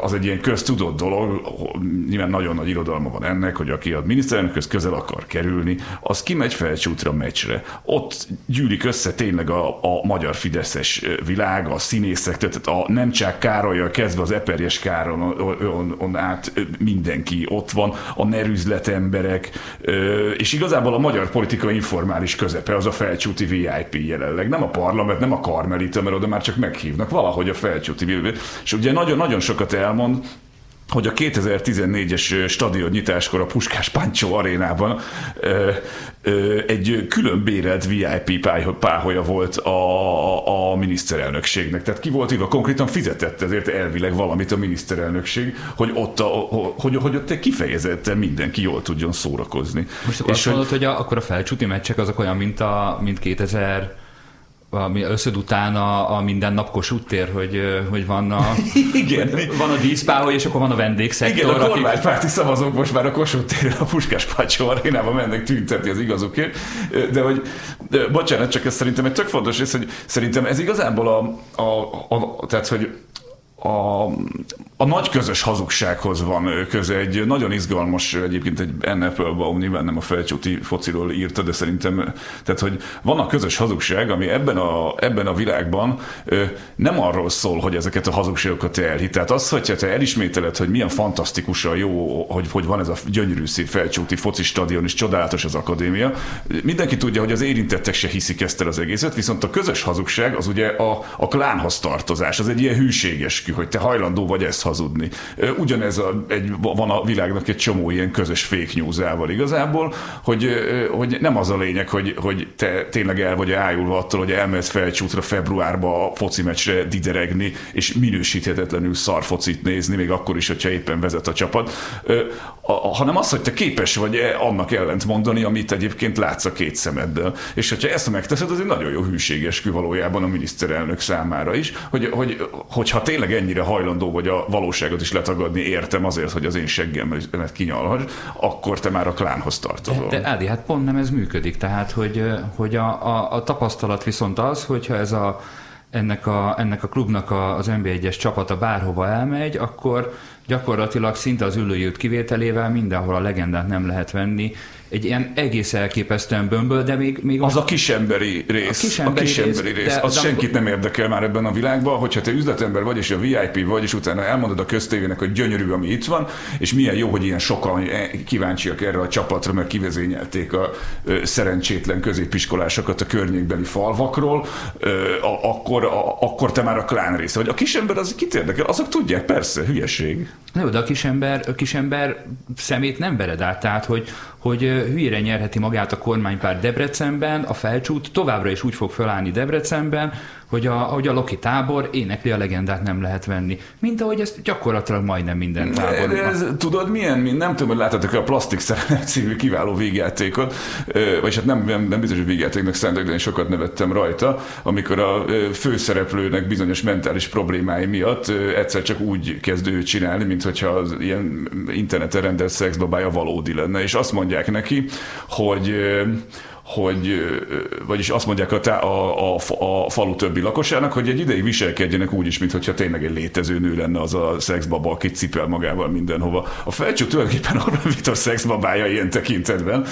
az egy ilyen köztudott dolog, nyilván nagyon nagy irodalma van ennek, hogy aki a miniszterelnökhöz közel akar kerülni, az kimegy felcsútra meccsre. Ott gyűlik össze tényleg a, a magyar fideszes világ, a színészek, tehát a nem csak Károlyjal kezdve az Eperjes Káron on, on, át mindenki ott van, a nerüzlet emberek, és igazából a magyar politika informális közepe az a felcsúti VIP jelenleg. Nem a parlament, nem a karmelita, mert oda már csak meghívnak valahogy a felcsúti VIP. És ugye nagyon-nagyon sokat sokat elmond, hogy a 2014-es stadion nyitáskor a Puskás Pancsó arénában ö, ö, egy külön bérelt VIP páholya volt a, a miniszterelnökségnek. Tehát ki volt írva, konkrétan fizetett ezért elvileg valamit a miniszterelnökség, hogy ott, a, hogy, hogy ott kifejezetten mindenki jól tudjon szórakozni. Most akkor És azt mondod, hogy a, akkor a felcsúti meccsek azok olyan, mint, a, mint 2000 ami összöd után a, a minden nap Kossuth tér, hogy, hogy van a, Igen. van a díszpáholy, és akkor van a vendégszektor. Igen, a kormánypárti szavazók most már a Kossuth tér, a Puskás Pácsó arénába mennek tüntetni az igazukért. De hogy, bocsánat, csak ez szerintem egy tök fontos rész, hogy szerintem ez igazából a, a, a tehát hogy a, a nagy közös hazugsághoz van köze. Egy nagyon izgalmas, egyébként egy Anne Applebaum, nyilván nem a felcsúti fociról írta, de szerintem, tehát hogy van a közös hazugság, ami ebben a, ebben a világban nem arról szól, hogy ezeket a hazugságokat te elhit. Tehát az, hogy te elismételed, hogy milyen fantasztikusan jó, hogy, hogy van ez a gyönyörű szép felcsúti foci stadion, és csodálatos az akadémia. Mindenki tudja, hogy az érintettek se hiszik ezt el az egészet, viszont a közös hazugság az ugye a, a klánhoz tartozás, az egy ilyen hűséges hogy te hajlandó vagy ezt hazudni. Ugyanez a, egy, van a világnak egy csomó ilyen közös fake news igazából, hogy, hogy nem az a lényeg, hogy, hogy te tényleg el vagy ájulva attól, hogy elmehetsz felcsútra februárba a foci meccsre dideregni, és minősíthetetlenül szar focit nézni, még akkor is, hogyha éppen vezet a csapat, hanem az, hogy te képes vagy -e annak ellent mondani, amit egyébként látsz a két szemeddel. És hogyha ezt megteszed, az egy nagyon jó hűséges valójában a miniszterelnök számára is, hogy, hogy, hogyha tényleg ennyire hajlandó vagy a valóságot is letagadni, értem azért, hogy az én seggemet kinyalhass, akkor te már a klánhoz tartozol. De, de Ádi, hát pont nem ez működik. Tehát, hogy, hogy a, a, a tapasztalat viszont az, hogyha ez a, ennek, a, ennek a klubnak a, az NB1-es csapata bárhova elmegy, akkor gyakorlatilag szinte az ülőjút kivételével mindenhol a legendát nem lehet venni, egy ilyen egész elképesztően bömböl, de még... még az a kisemberi rész. A kisemberi, a kisemberi rész, rész. az de senkit nem érdekel már ebben a világban, hogyha te üzletember vagy, és a VIP vagy, és utána elmondod a köztévének, hogy gyönyörű, ami itt van, és milyen jó, hogy ilyen sokan kíváncsiak erre a csapatra, mert kivezényelték a szerencsétlen középiskolásokat a környékbeli falvakról, akkor, akkor te már a klán része vagy. A kisember az kit érdekel? Azok tudják, persze, hülyeség. Nem, de a kisember, a kisember szemét nem vered át, tehát hogy, hogy hülyére nyerheti magát a kormánypár Debrecenben, a felcsút továbbra is úgy fog felállni Debrecenben, hogy a, hogy a Loki tábor énekli a legendát nem lehet venni. Mint ahogy ezt gyakorlatilag majdnem minden tábor. Ez, tudod milyen? Nem tudom, hogy láttatok a Plastik Szerelem című kiváló végjátékot, vagy hát nem, nem, nem biztos, hogy végjátéknak szántak, de én sokat nevettem rajta, amikor a főszereplőnek bizonyos mentális problémái miatt egyszer csak úgy kezd ő csinálni, mint hogyha az ilyen interneten rendelt szexbabája valódi lenne, és azt mondják neki, hogy hogy, vagyis azt mondják a, a, a, a falu többi lakosának, hogy egy ideig viselkedjenek úgy is, mintha tényleg egy létező nő lenne az a szexbaba, aki cipel magával mindenhova. A felcsú tulajdonképpen Orbán Viktor szexbabája ilyen tekintetben,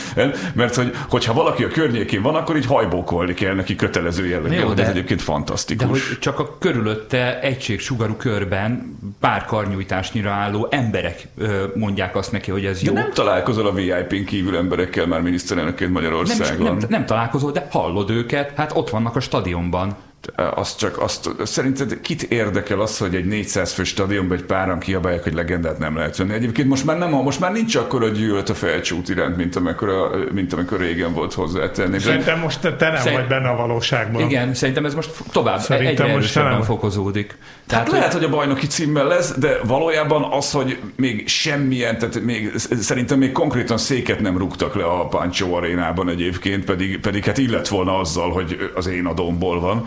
mert hogy, hogyha valaki a környékén van, akkor így hajbókolni kell neki kötelező jelleggel, de ez egyébként fantasztikus. De hogy csak a körülötte egységsugarú körben pár karnyújtásnyira álló emberek mondják azt neki, hogy ez jó. De nem találkozol a VIP-n kívül emberekkel már miniszterelnökként Magyarországon nem, nem találkozol, de hallod őket, hát ott vannak a stadionban azt csak azt, szerinted kit érdekel az, hogy egy 400 fő stadionban egy páran kiabálják, hogy legendát nem lehet venni? Egyébként most már nem, most már nincs akkor a gyűlölet a felcsút iránt, mint amikor, mint amikor régen volt hozzátenni. Szerintem most te, te nem Szerint... vagy benne a valóságban. Igen, szerintem ez most tovább szerintem egyre most nem fokozódik. Tehát hát lehet, hogy a bajnoki címmel lesz, de valójában az, hogy még semmilyen, tehát még, szerintem még konkrétan széket nem rúgtak le a Pancho arénában egyébként, pedig, pedig hát illet volna azzal, hogy az én adomból van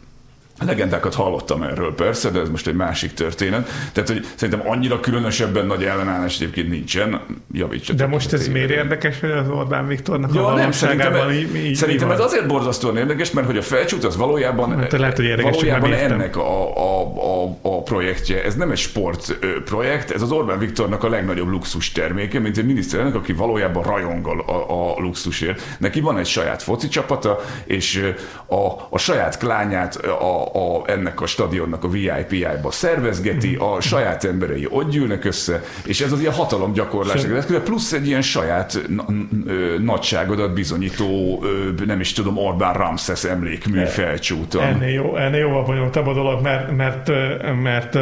Legendákat hallottam erről persze, de ez most egy másik történet. Tehát, hogy szerintem annyira különösebben nagy ellenállás egyébként nincsen. Javítsatok. De most ez miért érdekes, hogy az Orbán Viktornak ja, a nem, szerintem, így, így szerintem ez azért borzasztóan érdekes, mert hogy a felcsút az valójában, hát, lehet, hogy érdekes, valójában ennek a, a, a, a, projektje. Ez nem egy sport projekt, ez az Orbán Viktornak a legnagyobb luxus terméke, mint egy miniszterelnök, aki valójában rajongol a, a luxusért. Neki van egy saját foci csapata, és a, a saját klányát a, a, ennek a stadionnak a VIP-jába szervezgeti, a saját emberei ott gyűlnek össze, és ez az ilyen hatalomgyakorlás. Plusz egy ilyen saját nagyságodat bizonyító, nem is tudom, Orbán Ramses emlékmű felcsúton. Ennél, jó, ennél jóval bonyolultabb a dolog, mert, mert, mert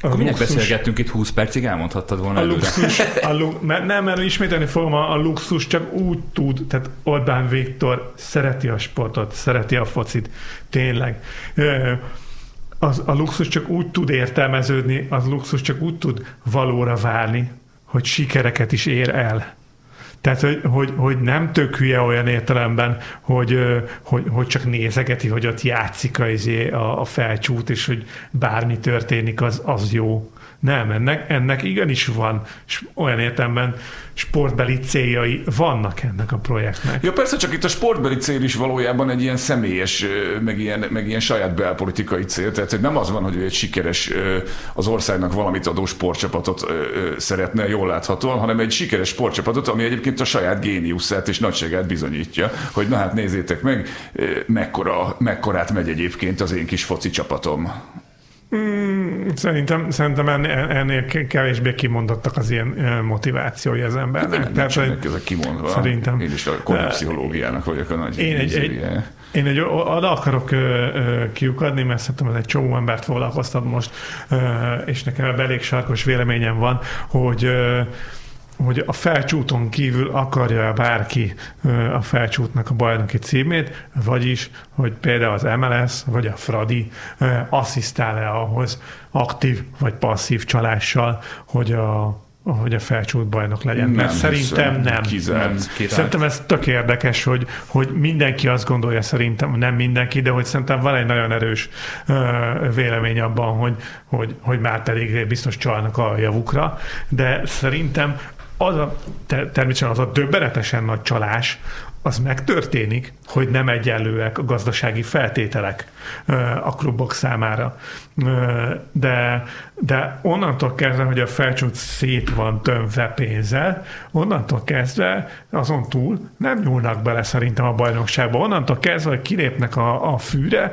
Akkor minek beszélgettünk itt 20 percig, elmondhattad volna a luxus, a lu, mert nem, mert ismételni fogom, a, a luxus csak úgy tud, tehát Orbán Viktor szereti a sportot, szereti a focit, tényleg. Az, a luxus csak úgy tud értelmeződni, az luxus csak úgy tud valóra válni, hogy sikereket is ér el. Tehát, hogy, hogy, hogy nem tök hülye olyan értelemben, hogy, hogy, hogy csak nézegeti, hogy ott játszik izé, a, a felcsút, és hogy bármi történik, az, az jó. Nem, ennek, ennek igenis van olyan értelemben sportbeli céljai vannak ennek a projektnek. Ja persze, csak itt a sportbeli cél is valójában egy ilyen személyes, meg ilyen, meg ilyen saját belpolitikai cél. Tehát hogy nem az van, hogy egy sikeres az országnak valamit adó sportcsapatot szeretne, jól láthatóan, hanem egy sikeres sportcsapatot, ami egyébként a saját géniuszát és nagyságát bizonyítja, hogy na hát nézzétek meg, mekkora, mekkorát megy egyébként az én kis foci csapatom. Mm, szerintem, szerintem ennél, ennél kevésbé kimondottak az ilyen motivációi az embernek. Nem, Tehát, nem ezek kimondva. Szerintem. Én is a pszichológiának vagyok a nagy én egy, egy, én egy oda akarok kiukadni, mert szerintem ez egy csomó embert foglalkoztat most, és nekem ebben elég sarkos véleményem van, hogy hogy a felcsúton kívül akarja bárki a felcsútnak a bajnoki címét, vagyis, hogy például az MLS vagy a Fradi asszisztál-e ahhoz aktív vagy passzív csalással, hogy a hogy a felcsút bajnok legyen. Nem, Mert szerintem nem. nem. Szerintem ez tök érdekes, hogy, hogy mindenki azt gondolja, szerintem nem mindenki, de hogy szerintem van egy nagyon erős uh, vélemény abban, hogy, hogy, hogy már pedig biztos csalnak a javukra, de szerintem az a, természetesen az a döbbenetesen nagy csalás, az megtörténik, hogy nem egyenlőek a gazdasági feltételek a klubok számára. De, de onnantól kezdve, hogy a felcsút szét van tömve pénzzel, onnantól kezdve azon túl nem nyúlnak bele szerintem a bajnokságba. Onnantól kezdve, hogy kilépnek a, a fűre,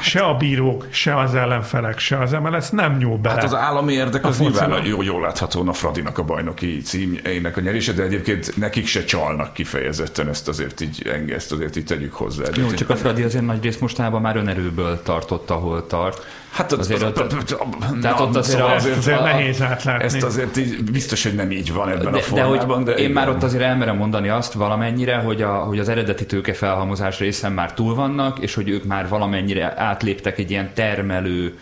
se a bírók, se az ellenfelek, se az MLS nem nyúl bele. Hát az állami érdek az nyilván jó, jól látható a Fradinak a bajnoki címjének a nyerése, de egyébként nekik se csalnak kifejezetten, ezt azért így engezt, azért így tegyük hozzá. Jó, csak a Fradi azért nagy részt mostában már önerőből tartott, ahol tart. Hát azért ott, tehát ott azért, szóval azért, azért a, nehéz átlátni. Ezt azért így, biztos, hogy nem így van ebben de, a formában. De, hogy de én már ott azért elmerem mondani azt valamennyire, hogy, a, hogy az eredeti tőke felhalmozás részen már túl vannak, és hogy ők már valamennyire átléptek egy ilyen termelő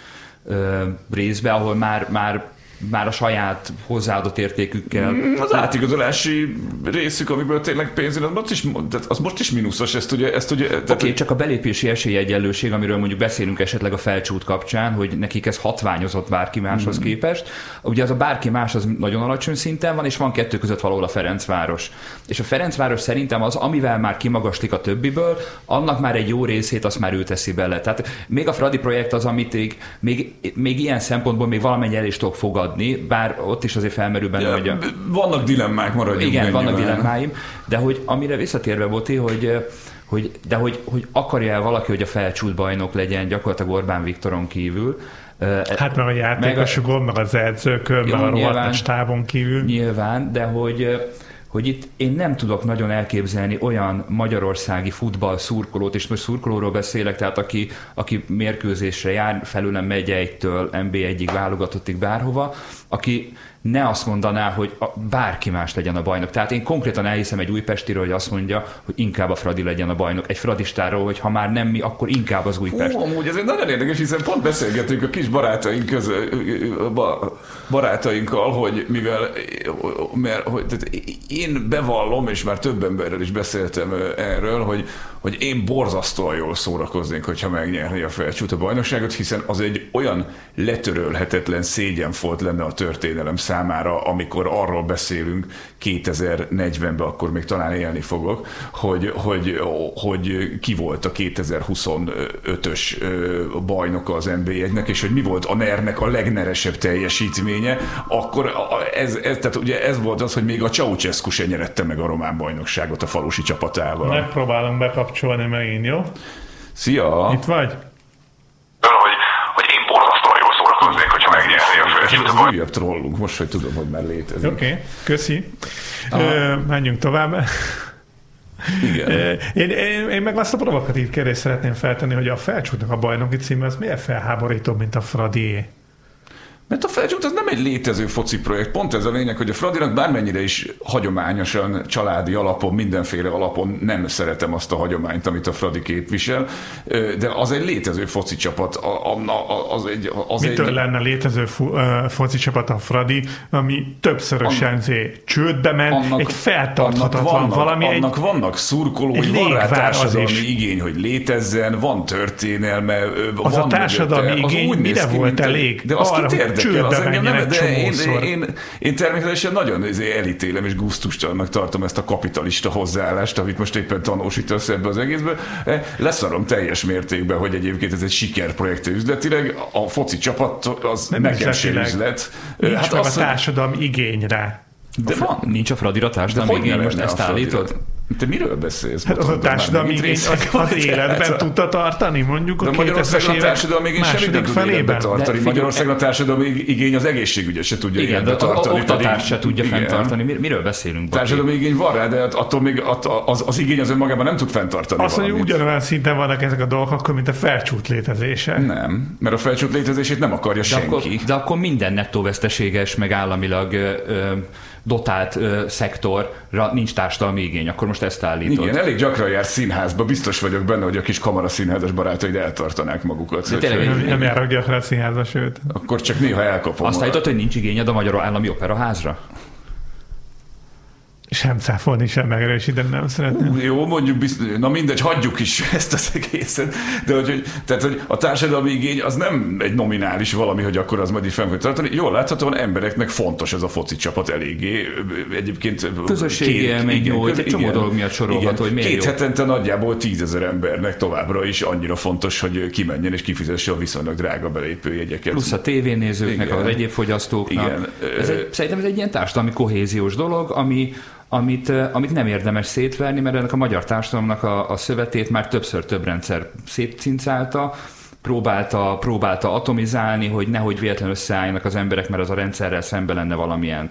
ö, részbe, ahol már, már már a saját hozzáadott értékükkel. Mm, az átigazolási részük, amiből tényleg pénz az most is, az most is mínuszos, ezt ugye... Ezt ugye Oké, okay, csak a belépési esélyegyenlőség, amiről mondjuk beszélünk esetleg a felcsút kapcsán, hogy nekik ez hatványozott bárki máshoz mm. képest. Ugye az a bárki más az nagyon alacsony szinten van, és van kettő között valahol a Ferencváros. És a Ferencváros szerintem az, amivel már kimagaslik a többiből, annak már egy jó részét azt már ő teszi bele. Tehát még a Fradi projekt az, amit még, még, még ilyen szempontból még valamennyi el is tudok fogadni adni, bár ott is azért felmerül benne, ja, hogy a... Vannak dilemmák, maradjunk Igen, vannak dilemmáim, de hogy amire visszatérve, Boti, hogy hogy, de hogy, hogy akarja el valaki, hogy a felcsút bajnok legyen gyakorlatilag Orbán Viktoron kívül, Hát meg a játékosokon, meg, meg az edzőkön, meg a rohadt stábon kívül. Nyilván, de hogy hogy itt én nem tudok nagyon elképzelni olyan magyarországi futball szurkolót, és most szurkolóról beszélek, tehát aki, aki mérkőzésre jár, felőlem megy egytől NB1-ig válogatottig bárhova, aki ne azt mondaná, hogy a, bárki más legyen a bajnok. Tehát én konkrétan elhiszem egy újpestiről, hogy azt mondja, hogy inkább a Fradi legyen a bajnok. Egy fradistáról, hogy ha már nem mi, akkor inkább az Újpest. Hú, amúgy ez egy nagyon érdekes, hiszen pont beszélgetünk a kis barátaink közül, barátainkkal, hogy mivel mert, hogy, tehát én bevallom, és már több emberrel is beszéltem erről, hogy, hogy én borzasztóan jól szórakoznék, hogyha megnyerni a felcsút a bajnokságot, hiszen az egy olyan letörölhetetlen szégyenfolt lenne a történelem számára, amikor arról beszélünk 2040-ben, akkor még talán élni fogok, hogy, hogy, hogy ki volt a 2025-ös bajnoka az NB1-nek, és hogy mi volt a NER-nek a legneresebb teljesítménye, akkor ez, ez, tehát ugye ez volt az, hogy még a Ceausescu se nyerette meg a román bajnokságot a falusi csapatával. Megpróbálom bekapcsolni megint, jó? Szia! Itt vagy? Hogy, hogy én borzasztóan jól szórakoznék, hogyha megnyerni a felsőt. Ez az újabb trollunk, most, hogy tudom, hogy már létezik. Oké, okay, köszi. Uh, menjünk tovább. Igen. Én, én, én meg azt a provokatív kérdést szeretném feltenni, hogy a felcsútnak a bajnoki címe az miért felháborító, mint a Fradi? Mert a felcsút az nem egy létező foci projekt. Pont ez a lényeg, hogy a Fradinak bármennyire is hagyományosan, családi alapon, mindenféle alapon nem szeretem azt a hagyományt, amit a Fradi képvisel, de az egy létező foci csapat. Az egy, az Mitől egy... lenne létező foci csapat a Fradi, ami többszörösen annak, csődbe ment, annak, egy feltarthatatlan annak vannak, valami. Annak egy, vannak szurkolói, van rá társadalmi igény, hogy létezzen, van történelme. Az van a társadalmi mögötte, igény az mire volt mint, elég? De azt arra, érdekel, az engem nem, de én, én, én, természetesen nagyon elítélem és gusztustalannak tartom ezt a kapitalista hozzáállást, amit most éppen tanúsítasz ebbe az egészbe. E, leszarom teljes mértékben, hogy egyébként ez egy sikerprojekt üzletileg. A foci csapat az nem nekem sem üzlet. Nincs hát meg a társadalmi igényre. De van. Nincs a Fradira társadalmi igény, most ezt állítod? Te miről beszélsz? Hát az a társadalmi igény az, az életben tudta tartani, mondjuk a 2000-es évek társadalmi igény semmit nem tud tartani. Magyarországon a társadalmi igény az egészségügyet se tudja igen, de tartani. oktatás se tudja fenntartani. Miről beszélünk? Társadalmi igény van rá, de attól még az, az igény az önmagában nem tud fenntartani Azt mondja, ugyanolyan szinten vannak ezek a dolgok, akkor, mint a felcsút létezése. Nem, mert a felcsút létezését nem akarja senki. De akkor minden nettó veszteséges, meg államilag dotált ö, szektorra nincs társadalmi igény, akkor most ezt állítod. Igen, elég gyakran jár színházba, biztos vagyok benne, hogy a kis kamara színházas barátaid eltartanák magukat. De tényleg, nem, nem járok gyakran a színházba, sőt. Akkor csak néha elkapom. Azt állítod, hogy nincs igényed a Magyar Állami Operaházra? Sem cáfolni, sem megerősíteni nem szeretném. Jó, mondjuk, biztos, na mindegy, hagyjuk is ezt az egészet. De hogy, hogy, tehát, hogy a társadalmi igény az nem egy nominális valami, hogy akkor az majd így fenn fog tartani. Jól láthatóan embereknek fontos ez a foci csapat eléggé. Egyébként közösségi élmény egy csomó dolog miatt sorolható, hogy miért Két jó. hetente nagyjából tízezer embernek továbbra is annyira fontos, hogy kimenjen és kifizesse a viszonylag drága belépőjegyeket. Plusz a tévénézőknek, az egyéb fogyasztóknak. Igen. Ez egy, szerintem ez egy ilyen társadalmi kohéziós dolog, ami amit, amit nem érdemes szétverni, mert ennek a magyar társadalomnak a, a szövetét már többször több rendszer szétcincálta, próbálta, próbálta atomizálni, hogy nehogy véletlenül összeálljanak az emberek, mert az a rendszerrel szembe lenne valamilyen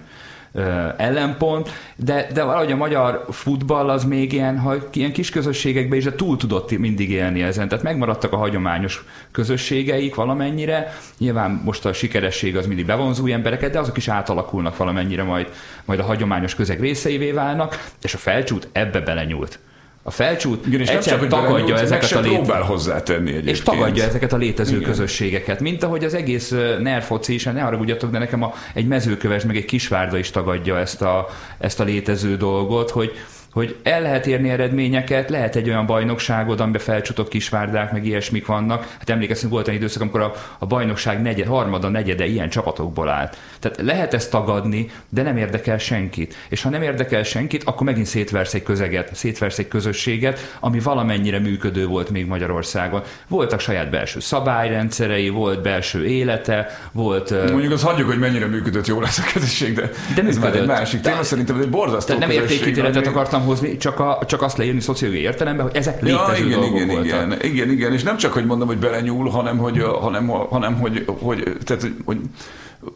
ellenpont, de, de valahogy a magyar futball az még ilyen, ha ilyen kis közösségekben is de túl tudott mindig élni ezen, tehát megmaradtak a hagyományos közösségeik valamennyire, nyilván most a sikeresség az mindig bevonzó embereket, de azok is átalakulnak valamennyire, majd, majd a hagyományos közeg részeivé válnak, és a felcsút ebbe belenyúlt. A felcsút Igen, és nem csak, hogy tagadja ezeket a lét... hozzátenni egyébként. És tagadja ezeket a létező Igen. közösségeket, mint ahogy az egész nerfoci is, ne haragudjatok, de nekem a, egy mezőköves, meg egy kisvárda is tagadja ezt a, ezt a létező dolgot, hogy, hogy el lehet érni eredményeket, lehet egy olyan bajnokságod, amiben felcsutok kisvárdák, meg ilyesmik vannak. Hát emlékeztünk, volt egy időszak, amikor a, a bajnokság negyed, harmada, negyede ilyen csapatokból állt. Tehát lehet ezt tagadni, de nem érdekel senkit. És ha nem érdekel senkit, akkor megint szétversz egy közeget, szétversz egy közösséget, ami valamennyire működő volt még Magyarországon. Voltak saját belső szabályrendszerei, volt belső élete, volt... Mondjuk azt hagyjuk, hogy mennyire működött jól ez a közösség, de, de ez már egy másik téma. Szerintem ez egy borzasztó Tehát nem értékítéletet akartam akartam hozni, csak, a, csak azt leírni szociológiai értelemben, hogy ezek létező ja, igen, igen, voltak. igen, igen, igen, és nem csak, hogy mondom, hogy belenyúl, hanem, hogy, hanem, hanem hogy, hogy, tehát, hogy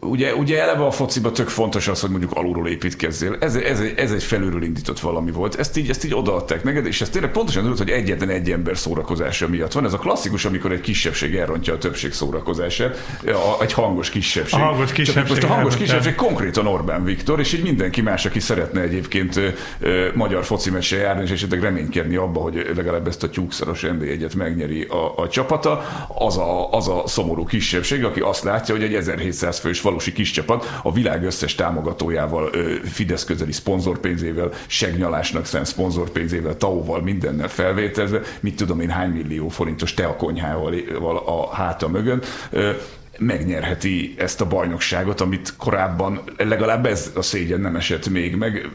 Ugye, ugye eleve a fociba tök fontos az, hogy mondjuk alulról építkezzél. Ez, ez, ez egy felülről indított valami volt. Ezt így, ezt így odaadták neked, és ez tényleg pontosan tudod, hogy egyetlen egy ember szórakozása miatt van. Ez a klasszikus, amikor egy kisebbség elrontja a többség szórakozását. A, egy hangos kisebbség. A hangos kisebbség. Csak most a hangos kisebbség konkrétan Orbán Viktor, és így mindenki más, aki szeretne egyébként ö, ö, magyar foci meccse járni, és esetleg reménykedni abba, hogy legalább ezt a tyúkszaros NB1-et megnyeri a, a csapata, az a, az a szomorú kisebbség, aki azt látja, hogy egy 1700 fő erős falusi kis csapat a világ összes támogatójával, Fidesz közeli szponzorpénzével, segnyalásnak szent szponzorpénzével, tau mindennel felvételezve, mit tudom én hány millió forintos teakonyhával a háta mögött. Megnyerheti ezt a bajnokságot, amit korábban legalább ez a szégyen nem esett még meg,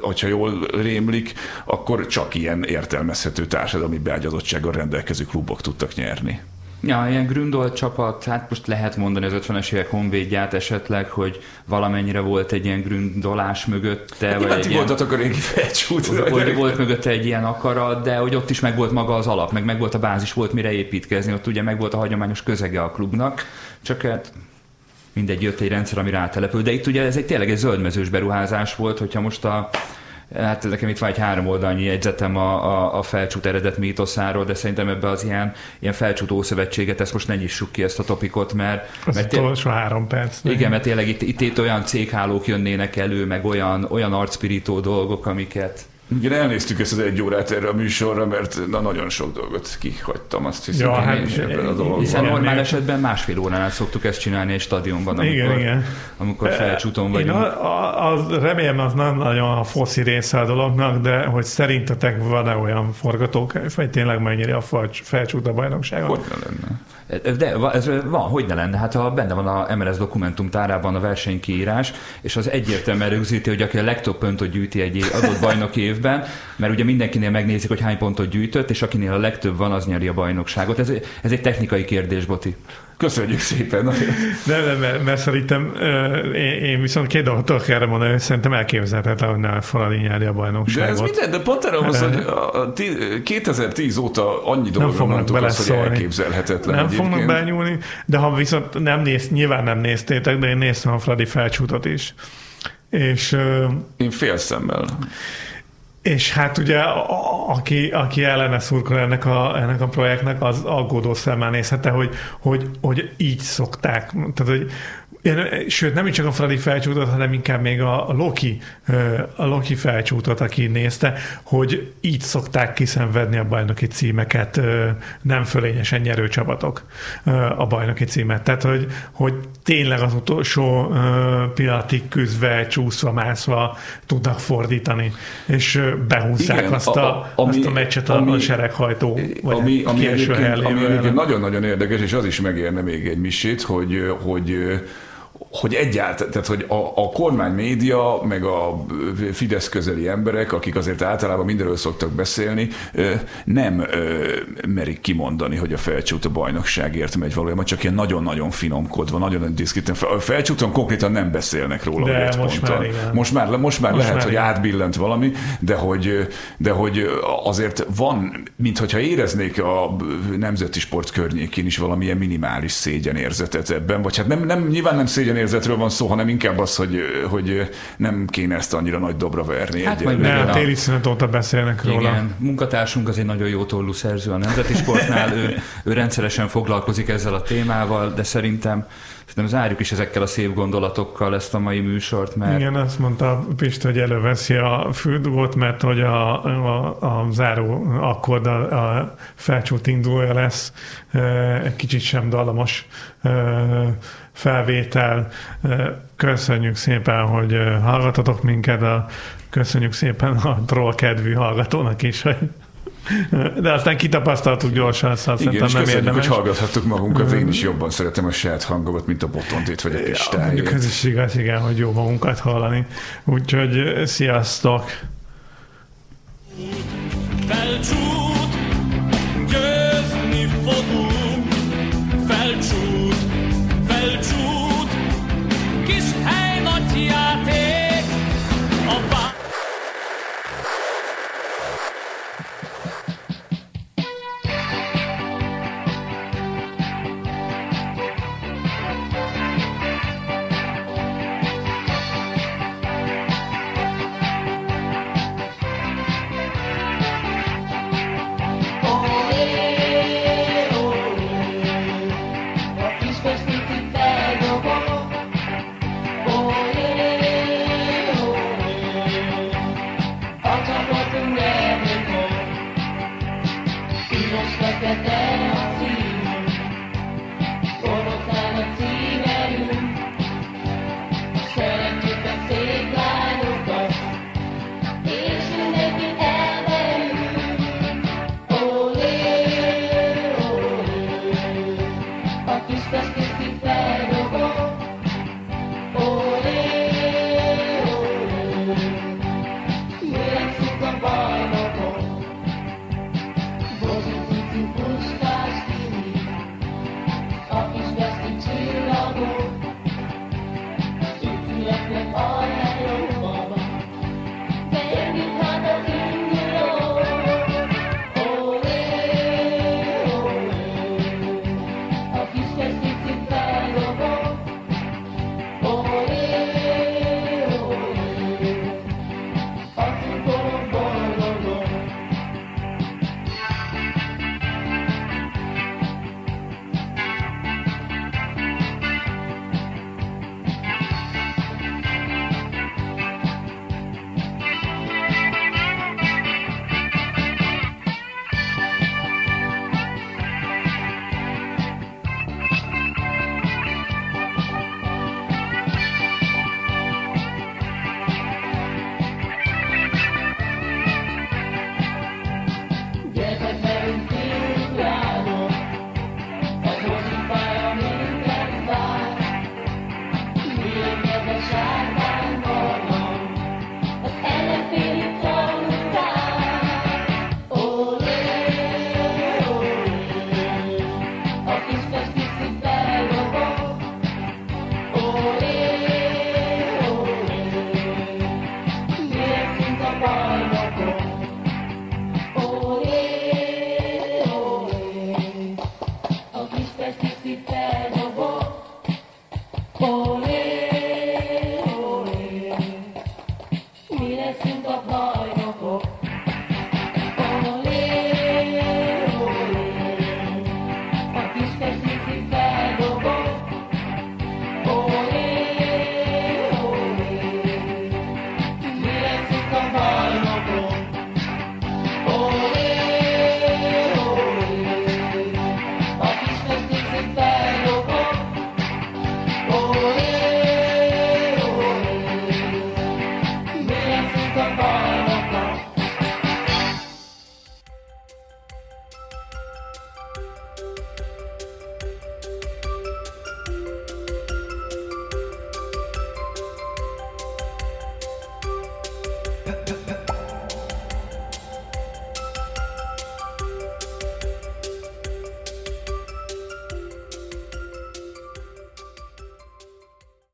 hogyha jól rémlik, akkor csak ilyen értelmezhető társadalmi beágyazottsággal rendelkező klubok tudtak nyerni. Ja, ilyen Gründolt csapat, hát most lehet mondani az 50-es évek honvédját esetleg, hogy valamennyire volt egy ilyen Gründolás mögötte. Hát vagy egy ilyen, voltatok a régi felcsút. Volt, volt mögötte egy ilyen akarat, de hogy ott is meg volt maga az alap, meg meg volt a bázis, volt mire építkezni, ott ugye meg volt a hagyományos közege a klubnak, csak hát mindegy, jött egy rendszer, ami rátelepül, de itt ugye ez egy tényleg egy zöldmezős beruházás volt, hogyha most a Hát nekem itt van egy három oldalnyi jegyzetem a, a, a felcsút eredet mítoszáról, de szerintem ebbe az ilyen, ilyen felcsútó szövetséget, ezt most ne nyissuk ki ezt a topikot, mert... Az mert utolsó három perc. Igen, mert tényleg itt, itt, itt olyan céghálók jönnének elő, meg olyan, olyan arcpirító dolgok, amiket igen, elnéztük ezt az egy órát erre a műsorra, mert na, nagyon sok dolgot kihagytam, azt hiszem, ja, hát, ebben a dologban. Hiszen normál esetben másfél óránál szoktuk ezt csinálni egy stadionban, amikor, igen, igen. amikor felcsúton vagyunk. Én a, a, remélem, az nem nagyon a foszi része a dolognak, de hogy szerintetek van-e olyan forgatókönyv, vagy tényleg mennyire a felcsút a bajnokságon? Hogy ne lenne? De ez van, hogy ne lenne? Hát ha benne van a MLS dokumentum tárában a versenykiírás, és az egyértelműen rögzíti, hogy aki a legtöbb pontot gyűjti egy adott bajnoki évben, mert ugye mindenkinél megnézik, hogy hány pontot gyűjtött, és akinél a legtöbb van, az nyeri a bajnokságot. Ez, ez egy technikai kérdés, Boti. Köszönjük szépen. Nem, nem, mert, mert szerintem én, én viszont két dolgot tudok erre mondani, hogy szerintem elképzelhetetlen, hogy ne Faladi nyerni a bajnokságot. De ez minden, de pont erre az, hogy 2010 óta annyi dolgot mondtuk azt, hogy elképzelhetetlen. Nem egyébként. fognak benyúlni, de ha viszont nem néz, nyilván nem néztétek, de én néztem a Fradi felcsútot is. És, én fél szemmel. És hát ugye, a, aki, aki ellene szurkol ennek a, ennek a projektnek, az aggódó szemmel nézhette, hogy, hogy, hogy így szokták. Tehát, hogy Sőt, nem csak a Freddy felcsútot, hanem inkább még a Loki, a Loki felcsútot, aki nézte, hogy így szokták kiszenvedni a bajnoki címeket nem fölényesen nyerő csapatok a bajnoki címet. Tehát, hogy, hogy tényleg az utolsó pillanatig küzdve, csúszva, mászva tudnak fordítani, és behúzzák Igen, azt, a, a, ami, azt a meccset ami, a sereghajtó, vagy ami, ami, egyébként, ami egyébként nagyon-nagyon érdekes, és az is megérne még egy misét, hogy, hogy hogy egyáltalán, tehát hogy a, a kormány média, meg a Fidesz közeli emberek, akik azért általában mindenről szoktak beszélni, nem merik kimondani, hogy a felcsút a bajnokságért megy valójában, csak ilyen nagyon-nagyon finomkodva, nagyon diszkriten. A felcsúton konkrétan nem beszélnek róla. De most már, igen. most már, most már most lehet, már hogy igen. átbillent valami, de hogy, de hogy azért van, mintha éreznék a nemzeti sport környékén is valamilyen minimális szégyenérzetet ebben, vagy hát nem, nem nyilván nem szégyen érzetről van szó, hanem inkább az, hogy, hogy nem kéne ezt annyira nagy dobra verni. Hát majd ne, a téli szünet óta beszélnek róla. Igen, munkatársunk az egy nagyon jó tollú szerző a Nemzeti Sportnál, ő, ő rendszeresen foglalkozik ezzel a témával, de szerintem Szerintem zárjuk is ezekkel a szép gondolatokkal ezt a mai műsort, mert... Igen, azt mondta Pista, hogy előveszi a füldugót, mert hogy a, a, a záró akkord a, a felcsút indulója lesz, egy kicsit sem dallamos felvétel. Köszönjük szépen, hogy hallgatotok minket, a, köszönjük szépen a troll kedvű hallgatónak is, hogy de aztán kitapasztaltuk gyorsan, szóval Igen, és nem köszönjük, érdemes. hogy hallgathattuk magunkat. Én is jobban szeretem a saját hangomat, mint a botondét vagy a pistájét. Ja, ez is igaz, igen, hogy jó magunkat hallani. Úgyhogy sziasztok! Felcsút, győzni fogunk,